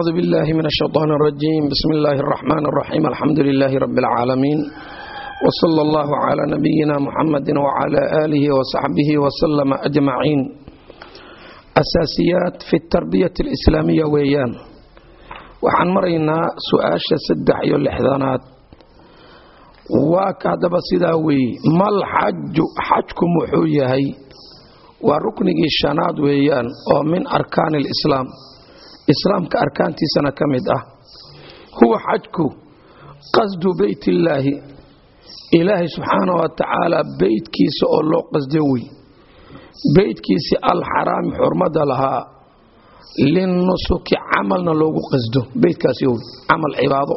أعوذ بالله من الشيطان الرجيم بسم الله الرحمن الرحيم الحمد لله رب العالمين وصلى الله على نبينا محمد وعلى آله وصحبه وسلم أجمعين أساسيات في التربية الإسلامية ويان waxaan maraynaa su-aasha saddex iyo lixdanaad waa ka haddaba sidaa weeye mal xaju xajku muxuu yahay waa ruknigii shanaad weeyaan oo min arkaani alislaam islaamka arkaantiisana ka mid ah. Huwa xajku qasdu beytillaahi ilaahay subxaana wa tacaala beytkiisa oo loo qasdo wey. Beytkiisii alxaraami xurmada lahaa. Linnusuki camalna loogu qasdo. Beytkaasi wey camal cibaado.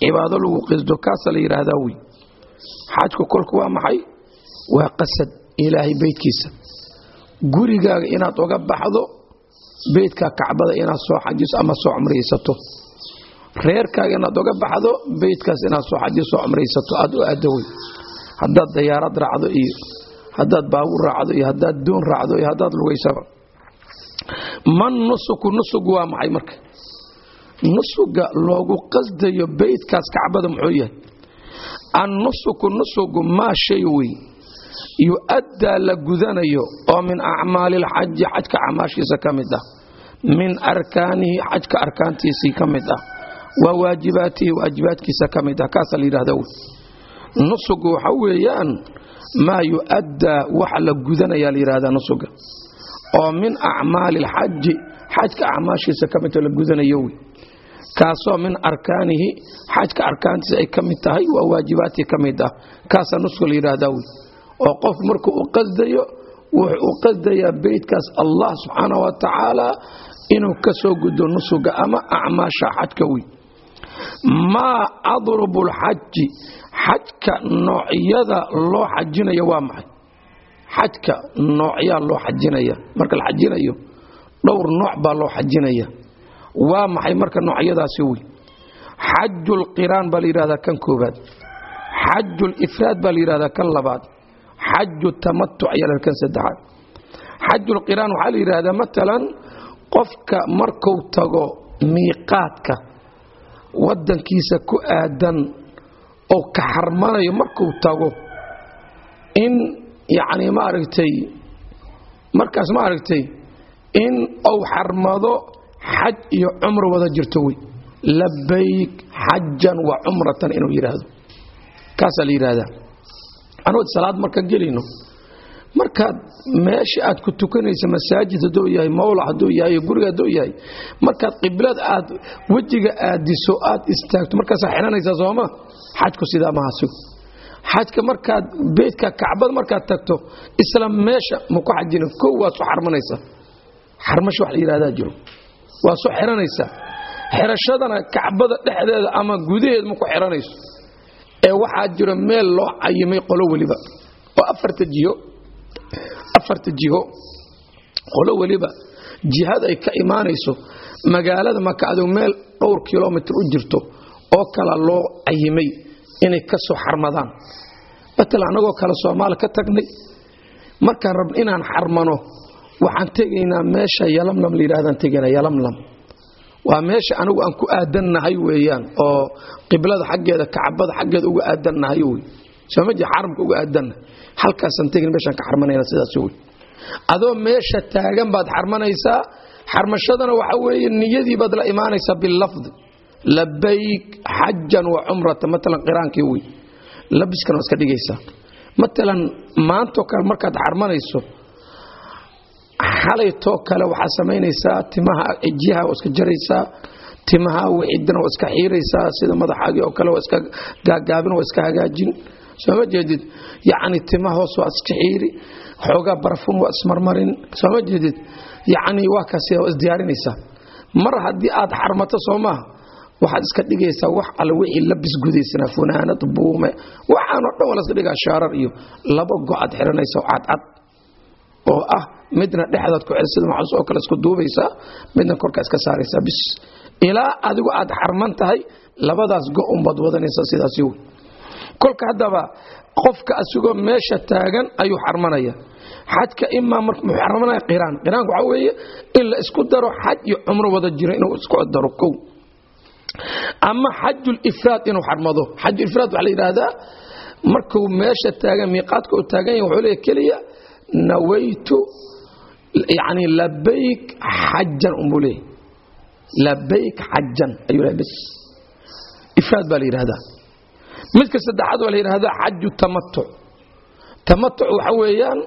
Cibaado lagu qasdo kaasa la yidhaahdaa wey. Xajku kolku waa maxay? Waa qasad ilaahay beytkiisa gurigaaga inaad oga baxdo beytka kacbada inaad soo xajiso ama soo cumraysato. Reerkaaga inaad oga baxdo beytkaas inaad soo xajiso cumraysato aad u aado wey haddaad dayaarad raacdo iyo haddaad baabuur raacdo iyo haddaad doon raacdo iyo haddaad lugaysaba. Man nusuku nusugu waa maxay marka? Nusuga loogu qasdayo beytkaas kacbada muxuu yahay? Annusuku nusugu maa shay wey yu-addaa la gudanayo oo min acmaali lxaji xajka camaashiisa ka mid ah. Min arkaanihi xajka arkaantiisii ka mid ah. Wa waajibaatihi waajibaadkiisa ka mid ah. Kaasaa la yidhahda nusugu waxa weeyaan maa yu-addaa waxa la gudanayaa la yidhahdaa nusuga. Oo min acmaali alxaji xajka acmaashiisa ka midoo la gudanayo wey kaasoo min arkaanihi xajka arkaantiisa ay ka mid tahay waa waajibaadkii ka mid ah. Kaasaa nusuga la yidhaahdaa wey oo qof markuu u qasdayo wuxuu qasdayaa beytkaas allah subxaana wa tacaala inuu ka soo gudo nusuga ama acmaasha xajka wey maa adrubu lxaji xajka noocyada loo xajinayo waa maxay? Xajka noocyaa loo xajinaya marka la xajinayo dhowr nooc baa loo xajinaya. Waa maxay marka noocyadaasi wey xajulqiraan baa la yidhahdaa kan koobaad xajulifraad baa la yidhahdaa kan labaad xaju tamatuc ayaa kan saddexaad xajulqiraan waxaa la yidhahdaa matalan qofka marku tago miiqaadka wadankiisa ku aadan oo ka xarmanayo markuu tago in yacni maaragtay markaas ma aragtay in uu xarmado xaj iyo cumro wada jirto wey labayk xajan wa cumratan inuu yidhaahdo kaasaa la yidhaahdaa anugu salaad markaan gelayno. Markaad meesha aad ku tukanaysa masaajid hadduu yahay mawlac hadduu yahay guriga hadduu yahay markaad qiblad aad wejiga aadiso aad istaagto markaasaa xidhanaysaa sooma xajku sidaa mahasigo xajka markaad beytka kacbada markaad tagto isla meesha ma ku xajina kow waad soo xarmanaysaa xarmasho wax la yidhahdaa jiro. Waad soo xiranaysaa xirashadana kacbada dhexdeeda ama gudaheed ma ku xiranayso ee waxaa jiro meel loo cayimay qolo weliba. Oo afarta jiho. Qolo weliba. Jihad ay ka imaanayso. Magaalada maka meel dhowr kilomitr u jirto oo kala loo cayimay inay ka soo xarmadaan. Matal annagoo kale soomaali ka tagnay. Markaan rabno inaan xarmano waxaan tegaynaa meesha yalamlam la yidhahdaan tegaynaa yalamlam waa meesha anigu aan ku aadannahay weeyaan oo qiblada xaggeeda kacbada xaggeeda uga aadannahay wey sooma jee xaramka uga aadannahay? Halkaasaan tegin meeshaan ka xarmanayna sidaas wey adoo meesha taagan baad xarmanaysaa xarmashadana waxa weeye niyadii baad la imaanaysaa bilafdi labayk xajan wa cumrata matalan qiraankii wey labiskan waa iska dhigaysaa. Matalan maantoo kale markaad xarmanayso xalaytoo kale waxaad samaynaysaa timaha jiha waa iska jaraysaa timaha wixidana waa iska xiiraysaa sida madaxaagii oo kale waa iska gaagaabin waa iska hagaajin. Sooma jeedid? Yacni tima hoos waa iska xiiri xoogaa barafun waa ismarmarin sooma jeedid? Yacni waa kaasi waa isdiyaarinaysaa mar haddii aad xarmato soo maaha waxaad iska dhigaysaa wax alle wixii labis gudaysana funaanad buume. Waxaanoo dhan waa la iska dhigaa shaarar iyo laba go'aad xiranaysa oo cadcad oo ah midna dhexdaad ku sida maxuus oo kale isku duubaysaa midna korkaa iska saaraysaa. Bis. Ilaa adigu aad xarman tahay labadaas go-un baad wadanaysaa sidaasi wey kolka haddaba qofka asigoo meesha taagan ayuu xarmanaya. Xajka imaa marka muxuu xarmanaya qiraan. Qiraanku waxaa weeye in la isku daro xaj iyo cumro wada jiro inuu isku daro kow. Ama xajulifraad inuu xarmado. Xajulifraad waxaa la yidhaahdaa markuu meesha taagan miiqaadka uu taagan yahay wuxuu leeyahy keliya nawaytu yani labayk xajan unbuu leeyahy labayk xajan ayuu leeyahy bas ifraad baa la yidhahdaa midka saddexaad waa la yidhahdaa xaju tamatuc tamatuc waxa weeyaan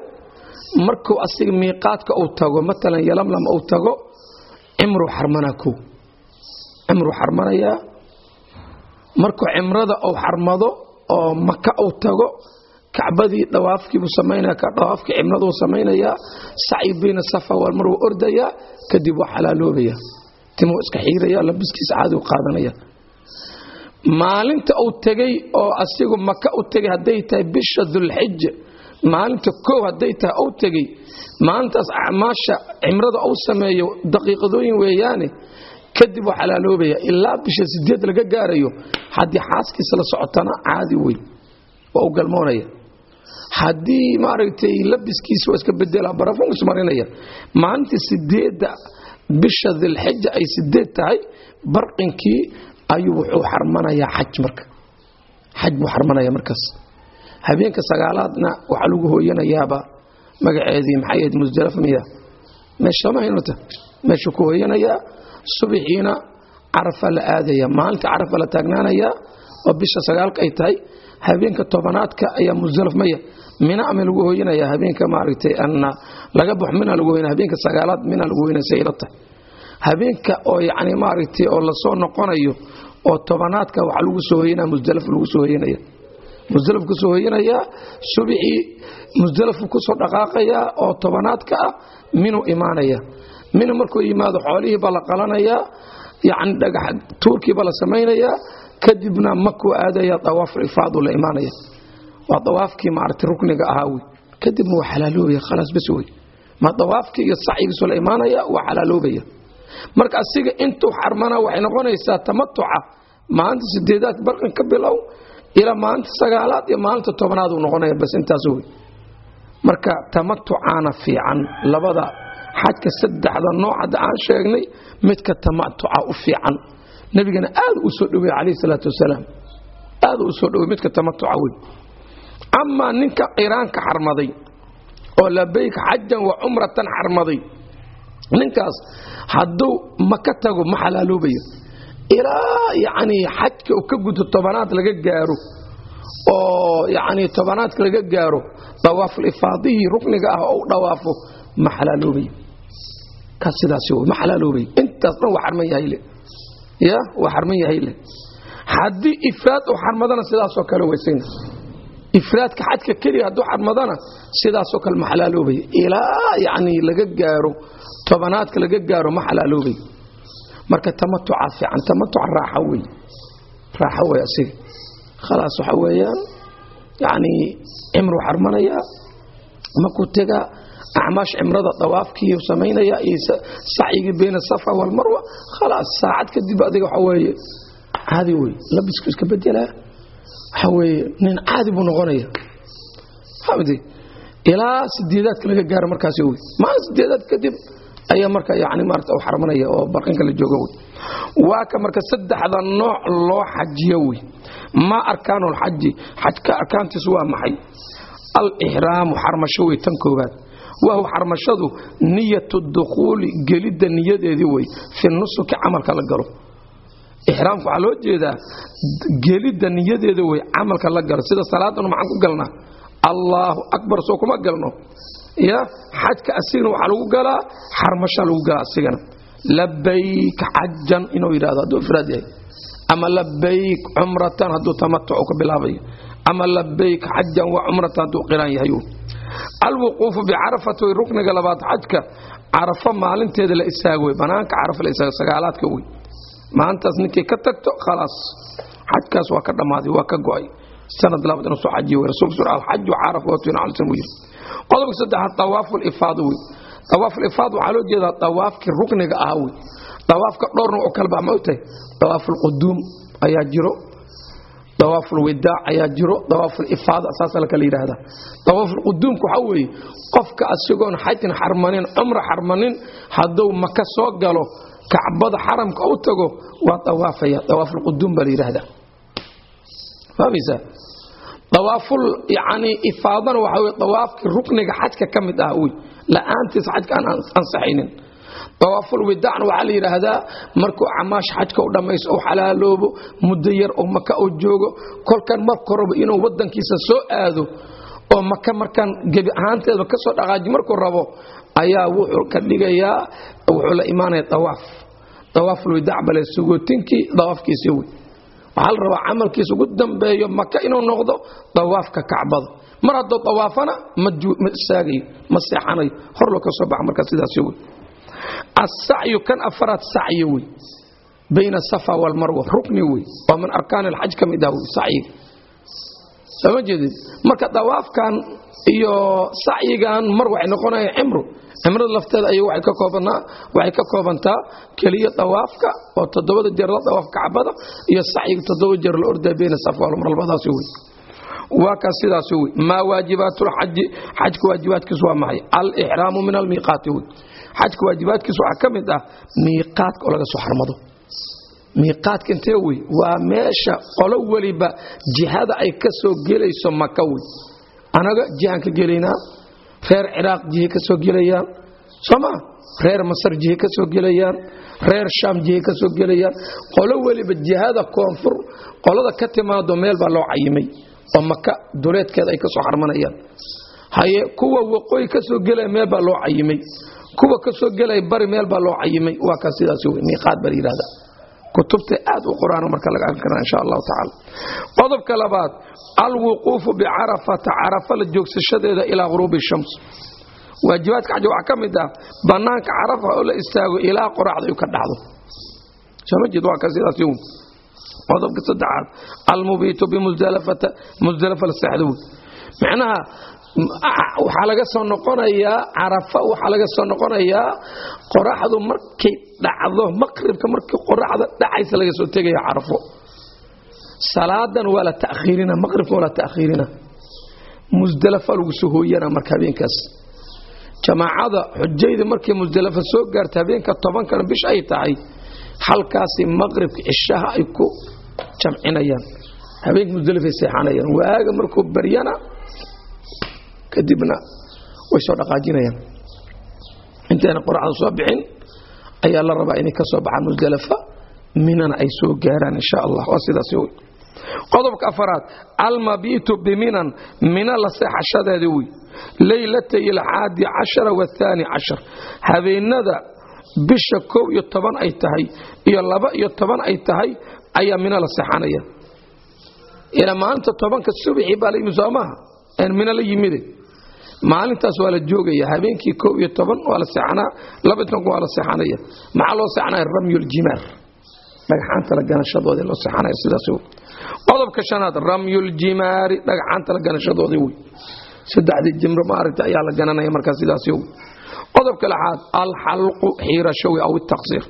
markuu asiga miiqaadka uu tago matalan yalamlam uu tago cimruu xarmanaa kow cimruu xarmanayaa markuu cimrada uu xarmado oo maka uu tago kacbadii dhawaafkiibuu samaynaya dhawaafkii cimraduu samaynayaa sacyi bayna safa wal marwuu ordayaa kadib waa xalaaloobaya timuu iska xiiraya labiskiisa caadi u qaadanaya. Maalinta uu tegey oo asigu maka u tegay hadday tahay bisha dulxija maalinta koow hadday tahay uu tegey maalintaas acmaasha cimrada uu sameeyo daqiiqadooyin weeyaane kadib waa xalaaloobaya. Ilaa bisha sideed laga gaarayo haddii xaaskiisa la socotana caadi wey waa u galmoonaya haddii maaragtay labiskiisa waa iska bedela barafuunkus marinaya maalinta sideedda bisha dilxija ay sideed tahay barqinkii ayuu wuxuu xarmanayaa xaj marka. Xaj buu xarmanaya markaas. Habeenka sagaalaadna waxaa lagu hooyanayaaba magaceedii maxay ahayd musdalaf miya. Meesha ku hooyanayaa subaxiina carafa la aadaya. Maalinta carafa la taagnaanayaa oo bisha sagaalka ay tahay habeenka tobanaadka ayaa musdalaf maya mina ama lagu hooyanaya habeenka maaragtay anna laga baxo mina lagu hooyanaya habeenka sagaalaad mina lagu hooyanaya say ila tahay habeenka oo yacni maaragtay oo la soo noqonayo oo tobanaadka waxaa lagu soo hoyanaya musdalaf lagu soo hoyanaya musdalaf ku soo hoyanayaa subixii musdalafu ku soo dhaqaaqayaa oo tobanaadka ah minuu imaanaya. Minu markuu yimaado xoolihiibaa la qalanayaa yacni dhagax tuurkiibaa la samaynayaa kadibna makuu aadaya dawaaful ifaadu la imaanaya. Waa dawaafkii maaragtay rukniga ahaa wey. Kadibna waa xalaaloobaya khalaas bas wey. Ma dawaafkii iyo sacyigiisu la imaanaya waa xalaaloobaya. Marka asiga intuu xarmana waxay noqonaysaa tamatuca maalinta sideedaad barqan ka bilow ilaa maalinta sagaalaad iyo maalinta tobnaad uu noqonaya bas intaas wey. Marka tamatucaana fiican labada xajka saddexda nooc hadda aan sheegnay midka tamatuca u fiican nabigana aad u soo dhowey calayhi salaatu wasalaam. Aad u soo midka tamatuca wey amaa ninka qiraanka xarmaday oo labayk xajan wa cumratan xarmaday ninkaas hadduu maka tago ma xalaaloobayo ilaa yacnii xajka uu ka gudo tobanaad laga gaaro oo yacnii tobanaadka laga gaaro dawaaful rukniga ah oo u dhawaafo ma xalaaloobayo kaas sidaasi wey ma xalaaloobayo intaas dhan waa xarman yahay le ya waa xarman yahay haddii ifraad uu xarmadana sidaasoo kale weysayna ifraadka xajka keliya hadduu xarmadana sidaasoo kale ma xalaaloobaya ilaa yacnii laga gaaro tobanaadka laga gaaro ma xalaaloobay marka tamatuca fiican tamatuca raaxa wey raaxo wey asiga khalaas waxa weeyaan yacnii cimruu xarmanayaa makuu tegaa acmaash cimrada dawaafkii samaynaya iyo sacyigii bayna safa walmarwa khalaas saacad kadib adiga waxa weeye caadi wey labisku iska bedelaa waxa weeye nin caadi buu noqonaya ilaa sideedaadka laga gaaro markaasi wey maa sideedaad kadib ayaa marka yani maarata xarmanaya oo barqinka la joogo wey waa ka marka saddexda nooc loo xajiyo wey maa arkaanulxaji xajka arkaantiisu waa maxay alixraamu xarmasho wey tan koobaad wahuwa xarmashadu niyatu dukhuuli gelidda niyadeedii wey fi nusuki camalka la galo. Ixraamka waxaa loo jeedaa gelidda niyadeeda wey camalka la galo. Sida salaadanu maxaan ku galnaa? Allaahu akbar soo kuma galno. Ya xajka asigana waxaa lagu galaa xarmashaa lagu galaa asigana. Labayk xajan inuu yidhahdo hadduu ifraad yahay. Ama labayk cumratan hadduu tamatuc ka bilaabayo. Ama labayk xajan wa cumratan hadduu qiraan yahay alwuquufu bicarafati way rukniga labaad xajka carafo maalinteeda la istaago wey banaanka carafa la istaago sagaalaadka wey maalintaas ninkay ka tagto khalaas xajkaas waa ka dhammaaday waa ka go'ay. Sanad labaad inuu soo xajiyo wey rasuulku sur alxaju carafa watuna calsan buu yidhi qodobka saddexaad dawaafu lifaad wey dawaaf lifaad waxaa loo jeedaa dawaafkii rukniga ahaa wey dawaafka dhowr nooc oo ma ogtahay dawaaf ulquduum ayaa jiro dawaafulwidaac ayaa jiro. Dawaafulifaada saasa la kala yidhaahdaa. Dawaafulquduumka waxaa weeye qofka asigoon xajin xarmanin cumra xarmanin hadduu maka soo galo kacbada xaramka u tago waa dawaafaya. Dawaafulquduum baa la yidhaahdaa. Fahmaysaa dawaaful yani ifaadana waxaa weye dawaafkii rukniga xajka ka mid ah wey la'aantiis xajka aan ansaxaynin dawaafulwidaacna waxaa la yidhaahdaa markuu camaash xajka u dhammayso u xalaaloobo muddo yar oo maka u joogo kolkan marku rabo inuu wadankiisa soo aado oo maka markaan gebi ahaanteeda ka soo dhaqaaji markuu rabo ayaa wuxuu ka dhigayaa wuxuu la imaanaya dawaaf dawaafulwidaac bale sugootinkii dawaafkiisi wey. Waxaa la rabaa camalkiisa ugu dambeeyo maka inuu noqdo dawaafka kacbada. Mar hadduu dawaafana ma istaagayo ma seexanayo hor loo ka soo baxa marka sidaas wey asacyu kan afaraad sacyi wey bayna asafa walmarwa rukni wey waa min arkaan alxaj ka mid ah sacyiga sooma jeedid marka dawaafkan iyo sacyigan mar waxay noqonayaan cimru cimrada lafteeda ay waxay ka koobantaa keliya dawaafka oo toddobada jeer la dawaaf kacbada iyo sacyiga toddoba jeer la ordaa bayna safa walmar labadaas wey waa kaas sidaas wey maa waajibaatulxaji xajka waajibaadkiisu waa maxay alixraamu min almiiqaati wey xajka waajibaadkiisa waxaa ka mid ah miiqaadka oo laga soo xarmado. Miiqaadka intee wey? Waa meesha qolo weliba jihada ay ka soo gelayso maka wey. Anaga jihaan ka gelaynaa reer ciraaq jihay ka soo gelayaan sooma reer masar jihay ka soo gelayaan reer shaam jihay ka soo gelayaan qolo weliba jihada koonfur qolada ka timaado meel baa loo cayimay oo maka duleedkeeda ay ka soo xarmanayaan. Haye kuwa waqooyi ka soo gelaya meel baa loo cayimay kuwa ka soo gelaya bari meel baa loo cayimay. Waa kaa sidaas miiqaad baa la yidhahdaa kutubta aad u quraan marka laga arki karaa insha allahu tacaala. Qodobka labaad alwuquufu bicarafata carafa la joogsashadeeda ilaa ghuruubi shams waajibaadka xaja waxaa ka mid ah bannaanka carafa oo la istaago ilaa qoraxda ay ka dhacdo. Sooma jeed waa ka sidaas wey qodobka saddexaad almubiitu bimusdalafata musdalafa la seexdo wey macnaha waxaa laga soo noqonayaa carafa waxaa laga soo noqonayaa qoraxdu markay dhacdo maqribka markii qoraxda dhacaysa laga soo tegaya carafo. Salaadan waa la takhiirina maqribka waa la takhiirina. Musdalafa lagu soo hooyana marka habeenkaas. Jamaacada xujayda markay musdalafa soo gaarta habeenka tobankana bish ay tahay halkaasi maqribka cishaha ay ku jamcinayaan. Habeenka musdalafay seexanayaan. Waaga markuu baryana kadibna way soo dhaqaajinayaan. Intayna qoraxda soo bixin ayaa la rabaa inay ka baxaan musdalafa minana ay soo gaaraan insha allah. Waa sidaas wey qodobka afaraad almabiitu biminan mina la seexashadeeda wey leylatay alxaadi cashara waathaani cashar. Habeenada bisha kow iyo toban ay tahay iyo laba iyo toban ay tahay ayaa mina la seexanaya. Ilaa maalinta tobanka subaxii baa la yimi soo maaha? Aan mina la yimide maalintaas waa la joogaya habeenkii kow iyo toban waa la seexanaa laba tobanka waa la seexanaya. Maxaa loo seexanaya? Ramyuljimaar dhagxaanta la ganashadooda loo seexanaya sidaas wey qodobka shanaad ramyuljimaari dhagxaanta la ganashadooda wey saddexdii jimro maaragta ayaa la gananaya markaa sidaas wey qodobka lixaad alxalqu xiirasho wey aw itaqsiir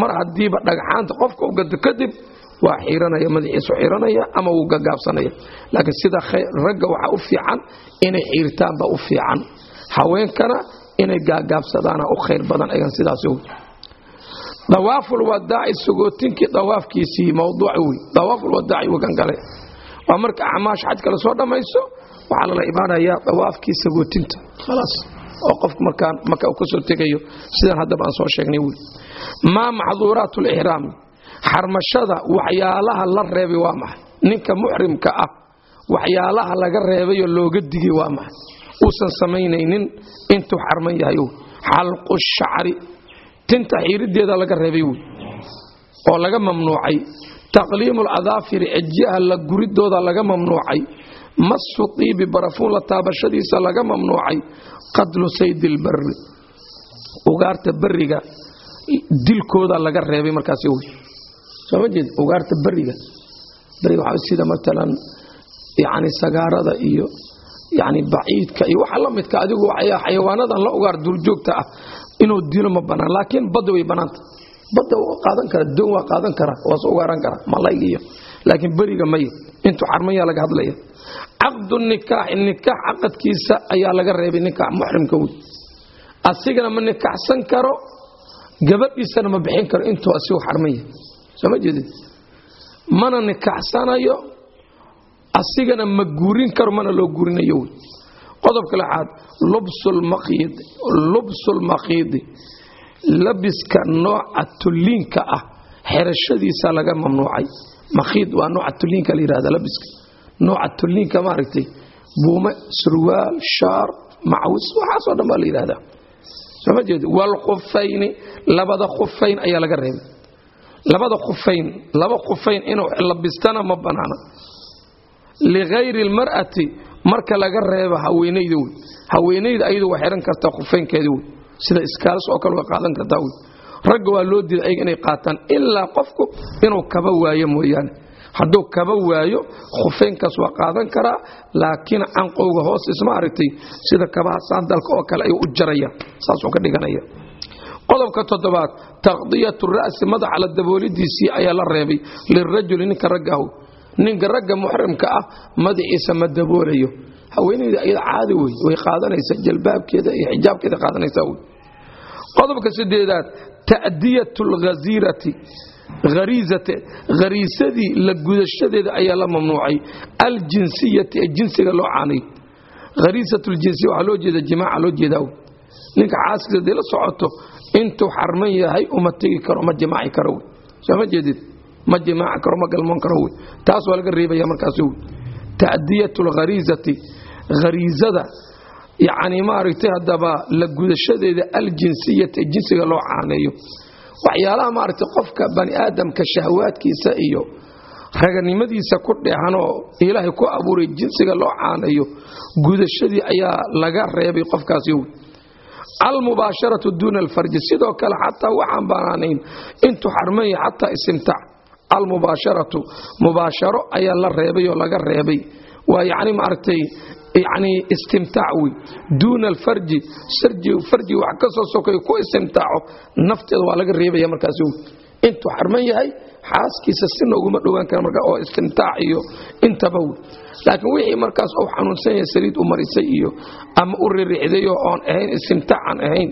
mar haddiiba dhagxaanta qofka u gato kadib waa xiiranaya madaxiisu xiiranaya ama wuu gagaabsanaya. Laakiin sida ragga waxaa u fiican inay xiirtaanba u fiican. Haweenkana inay gaagaabsadaana u khayr badan egan sidaas wey dawaafulwadaaci sagootinkii dawaafkiisii mawduuc wey dawaafulwadaaci wagan gale waa marka acmaash xajka la soo dhammayso waxaa lala imaanayaa dawaafkii sagootinta. Khalaas oo qofku markaan marka uu ka soo tegayo sidaan haddaba aan soo sheegnay wey maa maxduuraat lixraami xarmashada waxyaalaha la reebay waa maxay ninka muxrimka ah waxyaalaha laga reebayoo looga digay waa maxay uusan samaynaynin intuu xarman yahay xalqu shacri tinta xiirideeda laga reebay wey oo laga mamnuucay. Taqliimu ladaafiri ejyaha la guridooda laga mamnuucay. Masu tiibi barafuun la taabashadiisa laga mamnuucay. Qadlu saydi lbari ugaarta bariga dilkooda laga reebay markaas wey sooma jeed ugaarta bariga bariga waxaa sida matalan yani sagaarada iyo yani baciidka iyo waxa la midka adigu xayawaanadan la ugaar duurjoogta ah. Inuu dilo ma banaan laakiin badda way banaanta. Badda waa qaadan kara doon waa qaadan kara waa soo ugaaran kara malayga iyo laakiin beriga maya intuu xarmanya laga hadlaya. Caqdu nikaaxi nikaax caqadkiisa ayaa laga reebay nikaax muxrimka wey asigana ma nikaaxsan karo gabadhiisana ma bixin karo intuu asigu xarmanya sooma jeedid mana nikaaxsanayo asigana ma guurin karo mana loo guurinayo wey. Qodobka lexaad lubsulmaqiidi labiska nooca tulliinka ah xerashadiisa laga mamnuucay. Makiid waa nooca tulliinka la yidhahda labiska. Nooca tulliinka maaragtay buume surwaal shaar macwis waxaasoo dhan baa la yidhahdaa sooma jeedi walkhufayni labada khufayn ayaa laga reebay labada khufayn laba khufayn inuu labistana ma banaana ligayri almar'ati marka laga reebo haweenayda wey. Haweenayda ayadu waa xihan kartaa khufaynkeeda wey. Sida iskaalis oo kale waa qaadan kartaa wey. Ragga waa loo diiday ayaga inay qaataan ilaa qofku inuu kaba waayo mooyaane. Hadduu kaba waayo khufaynkaas waa qaadan karaa laakiin canqowga hoos isma aragtay sida kabaha saandalka oo kale ayuu u jaraya. Saasuu ka dhiganaya qodobka toddobaad taqdiyatu ra'si madaxa la daboolidiisii ayaa la reebay lirajuli ninka raggahu ninka ragga muxrimka ah madaxiisa ma daboolayo haweenayda ayada caadi wey way qaadanaysaa jalbaabkeeda iyo xijaabkeeda qaadanaysaa wey qodobka sideedaad ta'diyatu lghasiirati hariizate hariisadii la gudashadeeda ayaa la mamnuucay. Aljinsiyati ee jinsiga loo caanay. Hariisat ljinsiya waxaa loo jeeda jimaaca loo jeedaa ninka xaaskiisa haddii la socoto intuu xarman yahay uma tegi karo ma jimaaci karo wey soo ma jeedid? Ma jimaaci karo ma galmoon karo wey taas waa laga reebaya markaas wey ta'diyatu lghariizati hariizada yacni maaragtay haddaba la gudashadeeda aljinsiyati ee jinsiga loo caaneeyo. Waxyaalaha maaragtay qofka bani aadamka shahwaadkiisa iyo raganimadiisa ku dheehanoo ilaahay ku abuuray jinsiga loo caaneeyo gudashadii ayaa laga reebay qofkaasi wey almubaasharatu duuna alfarji sidoo kale xataa waxaan banaanayn intuu xarmanya xataa istimtaac almubaasharatu mubaasharo ayaa la reebay oo laga reebay. Waa yacni maaragtay yacni istimtaac wey duuna alfarji farji wax ka soo sokayo ku istimtaaco nafteeda waa laga reebaya markaas intuu xarman yahay xaaskiisa sina uguma dhowaan kara marka oo istimtaac iyo intaba wey laakiin wixii markaas uu xanuunsan yahay saliid u marisay iyo ama u ririxdayo oon ahayn istimtaac aan ahayn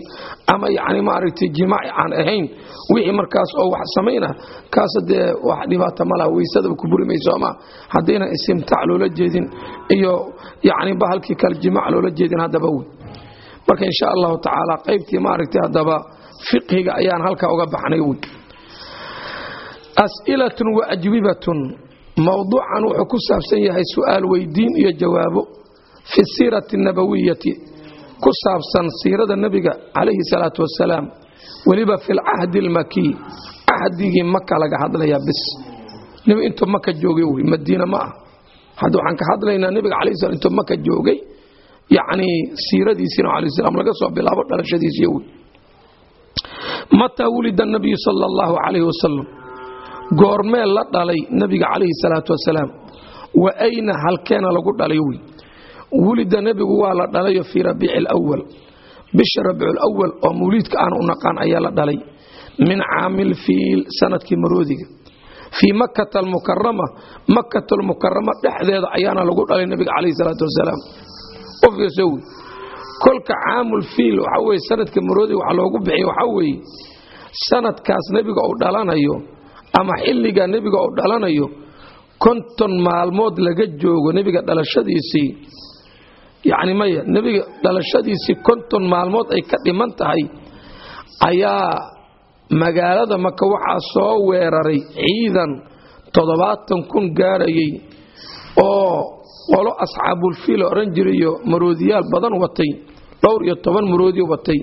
ama yacni maaragtay jimaaci aan ahayn wixii markaas oo wax samayna kaas dee wax dhibaata malaha weysadaba ku buri mayso ama haddaynan istimtaac loola jeedin iyo yacni bahalkii kale jimaac loola jeedin haddaba wey marka insha allahu tacaala qaybtii maaragtay haddaba fiqhiga ayaan halkaa uga baxnay wey as'ilatun wa ajwibatun. Mowduucan wuxuu ku saabsan yahay su'aal weydiin iyo jawaabo fi siirati nabawiyati ku saabsan siirada nebiga calayhi salaatu wasalaam weliba fi lcahdi almakiy cahdigii maka laga hadlayaa bis. Nebi intuu maka joogay wey madiina ma ah. Hadda waxaan ka hadlaynaa nebiga calayhi salam intuu maka joogay yacni siiradiisina calayhi salam laga soo bilaabo dhalashadiisiyo wey mataa wulida nabiyu sala allahu calayhi wasalam goormee la dhalay nebiga calayhi salaatu wasalaam. Wa ayna halkeena lagu dhalay wey wulida nebigu waa la dhalayo fii rabiici alawal bisha rabiiculawal oo mawliidka aan u naqaan ayaa la dhalay. Min caamil fiil sannadkii maroodiga. Fii makata almukarama makata almukarama dhexdeeda ayaana lagu dhalay nebiga calayhi salaatu wasalaam. Fiirso wey kolka caamul fiil waxaa weye sanadka maroodiga waxa loogu bixiya waxaa weeye sanadkaas nebiga uu dhalanayo ama xilliga nebiga uu dhalanayo konton maalmood laga joogo nebiga dhalashadiisii. Yacni maya nebiga dhalashadiisii konton maalmood ay ka dhiman tahay ayaa magaalada maka waxaa soo weeraray ciidan toddobaatan kun gaarayay oo qolo asxaabulfiila odhan jirayo maroodiyaal badan watay dhowr iyo toban maroodi watay.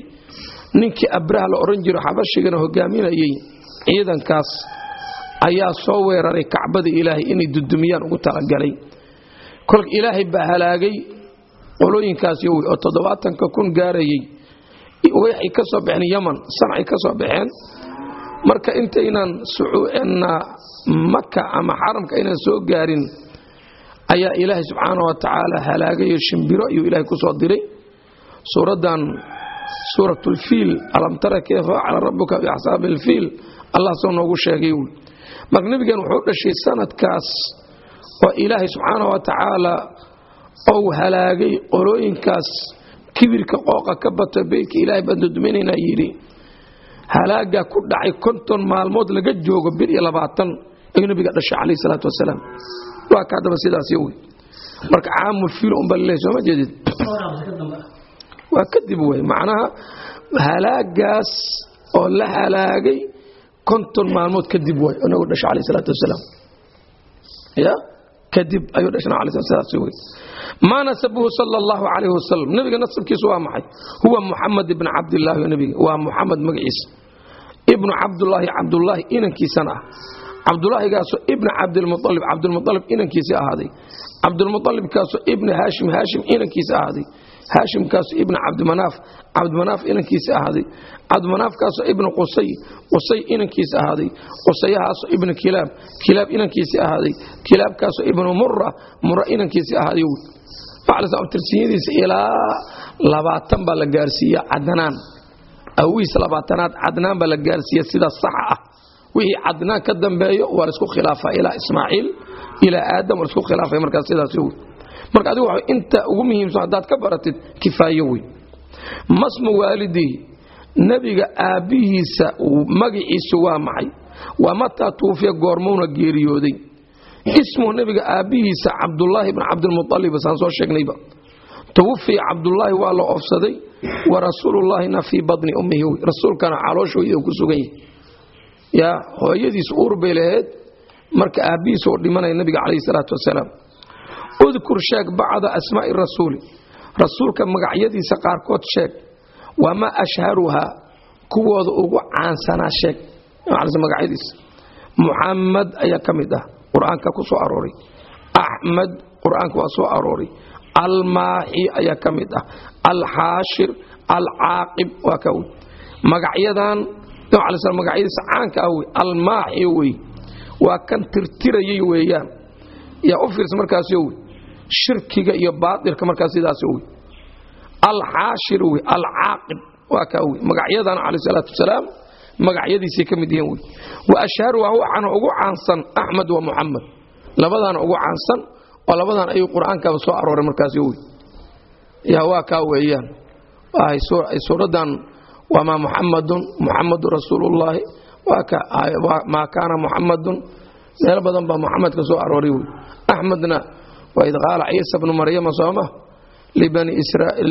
Ninkii abraha la odhan jiro xabashigana hogaaminayay ciidankaas ayaa soo weeraray kacbada ilaahay inay dudumiyaan ugu talagalay. Kolka ilaahay baa halaagay qolooyinkaas oo toddobaatanka kun gaarayay. Waxay ka soo baxeen yaman sancay ka soo baxeen. Marka intaynan maka ama xaramka aynan soo gaarin ayaa ilaahay subxaana wa tacaala halaagayo shimbiro ayuu ilaahay ku soo diray. Suuraddan suurat lfiil alam tara kayfa facala rabuka biaxsaabi alfiil allah soo noogu sheegay marka nebigan wuxuu dhashay sanadkaas oo ilaahay subxaana wa tacaala ou halaagay qolooyinkaas kibirka qooqa ka bata beydka ilaahay baan duduminaynaa yidhi halaagaa ku dhacay konton maalmood laga joogo bil iyo labaatan ayuu nabiga dhashay calayh salaatu wasalaam. Waa ka haddaba sidaas wey marka caamul fiil unba la leeyahay sooma jeedid? Waa kadib wey macnaha halaagaas oo la halaagay konton maalmood kadib way inagu dhashay calayh salaatu wasalaam. Ya? Kadib ayuu dhashna calayh salaatu wey maa nasabuhu sala allahu calayhi wasalam nabiga nasabkiisu waa maxay? Huwa muxamed ibn cabdillaahi nabiga. Waa muxamed magaciisa. Ibnu cabdullaahi cabdullaahi inankiisana ah. Cabdulaahigaasoo ibna cabdilmualib cabdilmualib inankiisii ahaaday. Cabdilmualibkaasoo ibna haashim haashim inankiisi ahaaday haashimkaasoo ibna cabdimanaaf cabdimanaaf inankiisi ahaaday. Cabdimanaafkaasoo ibna qusay qusay inankiisi ahaaday. Qusayahaasoo ibna kilaab. Kilaab inankiisi ahaaday. Kilaabkaasoo ibnu mura mura inankiisi ahaaday tirsinyadiisa ilaa labaatan baa la gaarsiiya cadnaan. Awiis labaatanaad cadnaan baa la gaarsiiya sida saxa ah. Wixii cadnaan ka dambeeyo waa la isku khilaafaa ilaa ismaaciil ilaa aadam waa la isku khilaafay markaas sidaas marka adigu inta ugu muhiimsan haddaad ka baratid kifaayo wey masmu waalidii nebiga aabbihiisa magaciisu waa maxay? Waa mataa tuufiya goormuuna geeriyooday. Ismuhu nebiga aabbihiisa cabdulaahi bn cabdilmualib saan soo sheegnayba tawufiya cabdulaahi waa la oofsaday wa rasuulullaahina fii badni ummihi wey rasuulkana calooshooda ku sugan yahay yaa hooyadiis uur bay lahayd marka aabbihiis oo dhimanaya nabiga calayhi salaatu wasalaam udkur sheeg bacda asmaa'i rasuuli. Rasuulka magacyadiisa qaarkood sheeg wamaa ashharuhaa kuwooda ugu caansanaa sheeg magacyadiisa. Muxamed ayaa ka mid ah qur'aanka ku soo arooray. Axmed qur'aanka waa soo arooray. Almaaxi ayaa ka mid ah. Alxaashir alcaaqib waa ka wey magacyadan magacyadiisa caanka ah wey almaaxi wey waa kan tirtirayay weeyaan. Yaa u fiirsa markaas wey shirkiga iyo baailka markaas sidaas wey alxaashir wey alcaaqib waa ka wey magacyadan calayh salaatu wasalaam magacyadiisay ka mid yihiin wey wa ashharuha waxaana ugu caansan axmed wa muxamed labadaana ugu caansan oo labadan ayuu qur'aankaba soo arooray markaas wey yaa waa kaa weeyaan. Suuraddan wamaa muxamadun muxamadu rasuulullaahi. Maa kaana muxamadun meelo badan baa muxamedka soo arooray wey axmedna waid qaala ciisa bnu maryama sooma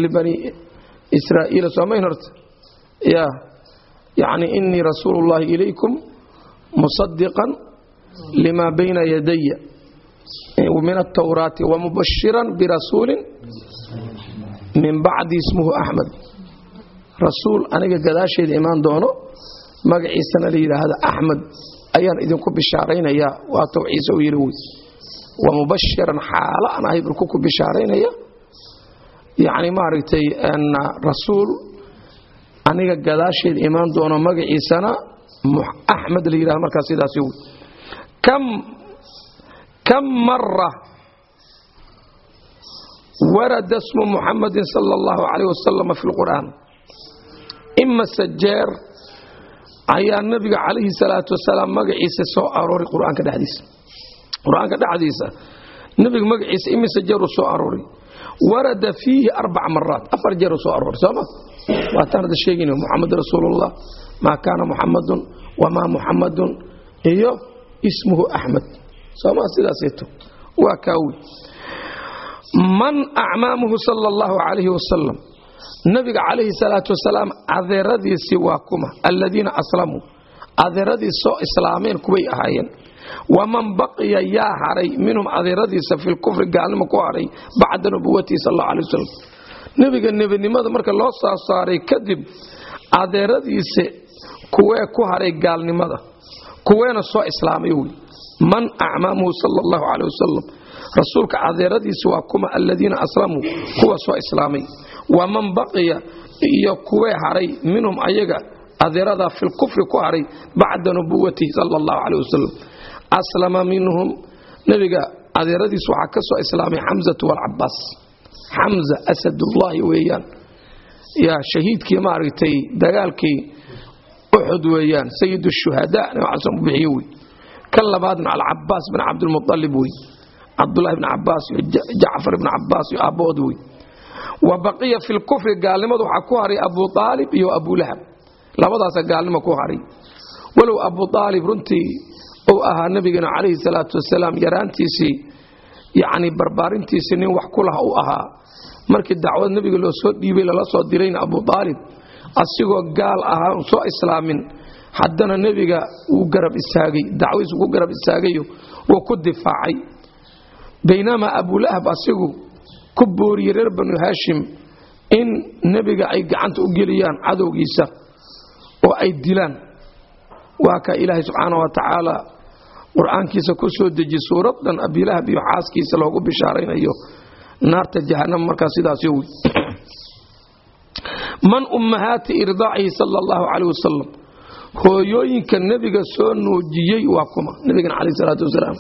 libani israa'iila soomayn horta ya yacni inii rasuulu llaahi ilaykum musadiqan lima bayna yadaya min altawraati wamubashiran birasuulin min bacdi ismuhu axmed rasuul aniga gadaasheeda imaan doono magaciisana la yidhaahda axmed ayaan idinku bishaaraynayaa waatw ciise u yidhi wey wamubashiran xaalo aan ahay ku bishaaraynaya yacni maaragtay rasuul aniga gadaasheeda imaan doono magaciisana axmed la yidhahda markaas sidaas wey kam mara warada smu muxamadin sala allahu calayh wasalam fi lqur'aan ima sajeer ayaa nabiga calayhi salaatu wasalaam magaciisa soo arooray qur'aanka dhexdiisa qur'aanka dhexdiisa. Nabiga magaciisa imise jeeruu soo arooray warada fiihi arbac maraat afar jeeruu soo arooray sooma? Waataan hadda sheegayna muxamed rasuulullah maa kaana muxamadun wamaa muxamadun iyo ismuhu axmed. Sooma sidaaseeto waa kaawi. Man acmaamuhu sala allahu calayhi wasalam nabiga calayhi salaatu wasalaam adeeradiisii waa kuma. Aladiina aslamuu adeeradii soo islaameen kuway ahaayeen waman baqiya yaa haray minhum adeeradiisa fi lkufri gaalnimo ku haray bacda nubuwatihi sal alla alay wasalam nebiga nebinimada marka loo soo saaray kadib adeeradiisa kuwee ku haray gaalnimada kuweena soo islaamay wey man acmaamuhu sala allahu caleh wasalam rasuulka adeeradiisi waa kuma aladiina aslamuu kuwa soo islaamay waman baqiya iyo kuwee haray minhum ayaga adeeradaa fi lkufri ku haray bacda nubuwatihi sala allahu caleh wasalam aslama minhum. Nebiga adeeradiis waxaa ka islaamay xamzatu walcabaas xamza asadullaahi weeyaan. Yaa shahiidkii maaragtay dagaalkii uxud weeyaan sayid shuhadaa bixiye wey. Kan labaadna alcabaas bin cabdilmualib wey. Cabdulahi bn cabaas iyo jacfar ibn cabaas iyo aabbood wey. Wa baqiya fi lkufri gaalnimadu waxaa ku haray abu aalib iyo abulahab labadaasa gaalnimo ku haray. Walow abu aalib runtii uu ahaa nabigeena calayhi salaatu wasalaam yaraantiisii yacni barbaarintiisii nin wax ku laha uu ahaa. Markii dacwad nebiga loo soo dhiibay lala soo dirayna abu aalib asigoo gaal ahaa un soo islaamin. Haddana nebiga wuu garab istaagay dacwadiisu ku garab istaagayo wuu ku difaacay. Baynamaa abulahab asigu ku booriyey reer banu haashim in nebiga ay gacanta u geliyaan cadowgiisa oo ay dilaan. Waa ka ilaahay subxaana wa tacaala qur'aankiisa ku soo deji suuraddan abilahab iyo xaaskiisa loogu bishaaraynayo. Naarta jahanama markaa sidaas wy man ummahaati irdaacihi sala allahu calayh wasalam hooyooyinka nebiga soo noojiyey waa kuma. Nebigan calayh salaatu wasalaam.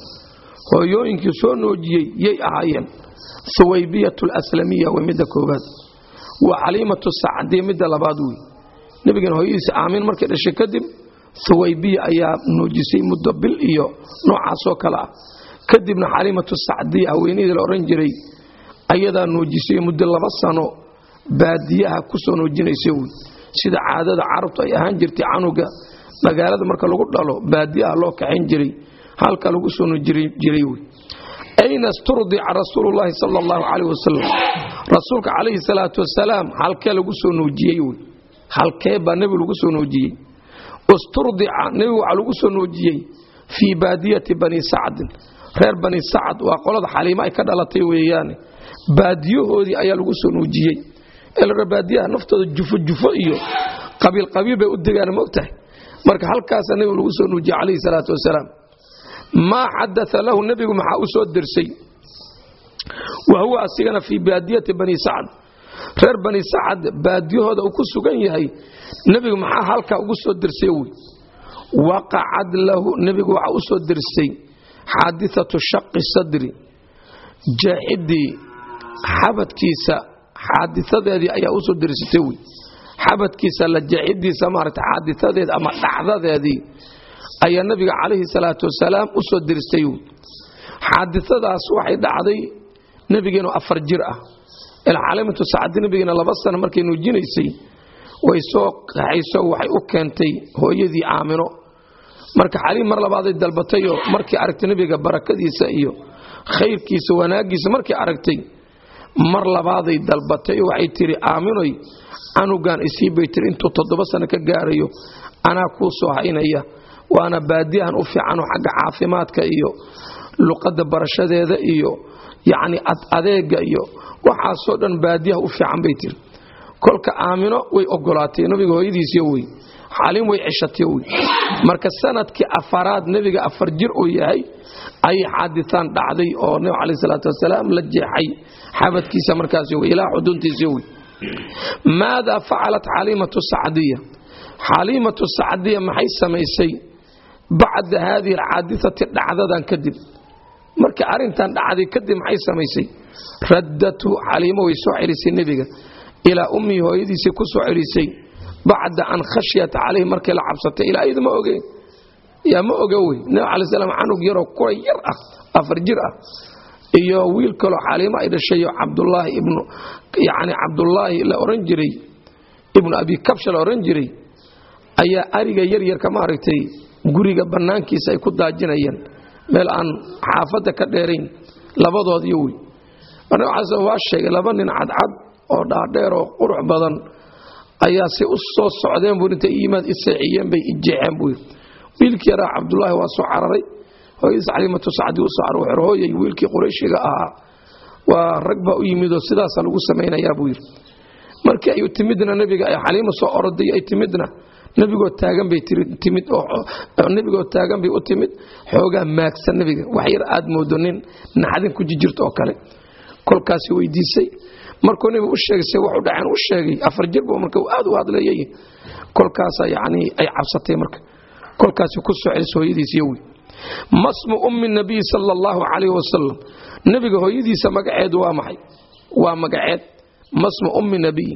Hooyooyinkii soo noojiyey yay ahaayeen. Suwaybiyatu alaslamiya way midda koobaad wa caliimatu sacdiya midda labaad wey nebigan hooyadiisa aamin markay dhashay kadib suwaybiya ayaa noojisay muddo bil iyo noocaasoo kale ah. Kadibna xaliimatu sacdiya haweeneydii la odhan jiray ayadaa noojisay muddo laba sano baadiyaha ku soo noojinaysa wey sida caadada carabtu ay ahaan jirtay canuga magaalada marka lagu dhalo baadiyaha loo kaxayn jiray halka lagu soo jiray wey ayna sturdica rasuululahi sal allahu calayh wasalam rasuulka calayhi salaatu wasalaam halkee lagu soo noojiyey wey halkee baa nebi lagu soo noojiyey usturdica nebigu waxaa lagu soo noojiyey fii baadiyati bani sacdin. Reer bani sacad waa qolada xaliimo ay ka dhalatay weeyaane. Baadiyahoodii ayaa lagu soo noojiyey elra baadiyaha naftooda jufo jufo iyo qabiil qabiil bay u degaan mogtahay marka halkaasa nebigu lagu soo noojiyey calayhi salaatu wasalaam. Maa xadaa lahu nebigu maxaa u soo dirsay? Wa huwa asigana fii baadiyati bani sacd reer bani sacad baadiyahooda uu ku sugan yahay nebigu maxaa halkaa ugu soo dirsay wey waqacad lahu nebigu waxaa u soo dirsay xaadiatu shaqi sadri jeexidii xabadkiisa xaadiadeedii ayaa u soo dirsatay wey xabadkiisa la jeexidiisa maarata xaadiadeed ama dhacdadeedii ayaa nabiga calayhi salaatu wasalaam u soo diristay xaadiadaas waxay dhacday nebigeenu afar jir ah ilcaalimatu sacdi nebigeena laba sano markay nuujinaysay way soo kaxayso waxay u keentay hooyadii aamino marka xaliim mar labaaday dalbatayoo markii aragtay nebiga barakadiisa iyo khayrkiisa wanaaggiisa markay aragtay mar labaaday dalbatay waxay tiri aaminoy canugan isii bay tiri intuu toddoba sano ka gaarayo anaa kuu soo haynaya waana baadiyahan u fiicanoo xagga caafimaadka iyo luqadda barashadeeda iyo yacni adeega iyo waxaasoo dhan baadiyaha u fiican bay tiri. Kolka aamino way ogolaatay nabiga hooyadiisiyo wey xaliim way ceshatay wey marka sannadkii afaraad nebiga afar jir uu yahay ayay xaaditaan dhacday oo nabig caleyh salaatu wasalaam la jeexay. Xabadkiisa markaas wey ilaa xuduntiisa wey maadaa facalat xaliimatu sacdiya? Xaliimatu sacdiya maxay samaysay? Bacda haadihi alcaadisati dhacdadan kadib markii arrintan dhacday kadib maxay samaysay? Raddatu xaliimo way soo celisay nebiga. Ilaa ummii hooyadiisii ku soo celisay. Bacda an khashyat calayhi markay la cabsatay. Ilaa iyadu ma ogeen yaa ma oga wey? Nabi cala slam canug yaroo kura yar ah afar jir ah. Iyo wiil kaloo xaliimo ay dhashayo cabdulaahi ibnu yacni cabdulaahi la oran jiray. Ibnu abi kabsha la oran jiray. Ayaa ariga yaryarka maaragtay guriga bannaankiisa ay ku daajinayeen meel aan xaafadda ka dheerayn labadoodiyo wey marka waa sheegay laba nin cadcad oo dhaadheer oo qurux badan ayaa si u soo socdeen buu intay iimaad i seexiyeen bay i jeexeen buu wiilkii yaraa cabdulaahi waa soo cararay hooyadiis calimatu sacdi u soo carar hooyay wiilkii qurayshiga ahaa waa rag baa u yimidoo sidaasa lagu samaynayaa buu yidhi. Markii ay timidna nebiga ay xaliimo soo oroday ay timidna nebigoo taagan bay timid nebigoo taagan bay u timid. Xoogaa maagsan nebiga wax yar aad moodo nin naxdin ku jijirto oo kale. Kolkaasi weydiisay. Markuu nebigu u sheegay se waxu dhaceen u sheegay. Afar jirbu marka aad u hadleeyay kolkaasa yacni ay cabsatay marka. Kolkaasi ku soo celis hooyadiisiyo wey masmu ummi nabiy sala allahu calayhi wasalam nebiga hooyadiisa magaceedu waa maxay? Waa magaceed. Masmu ummi nabiy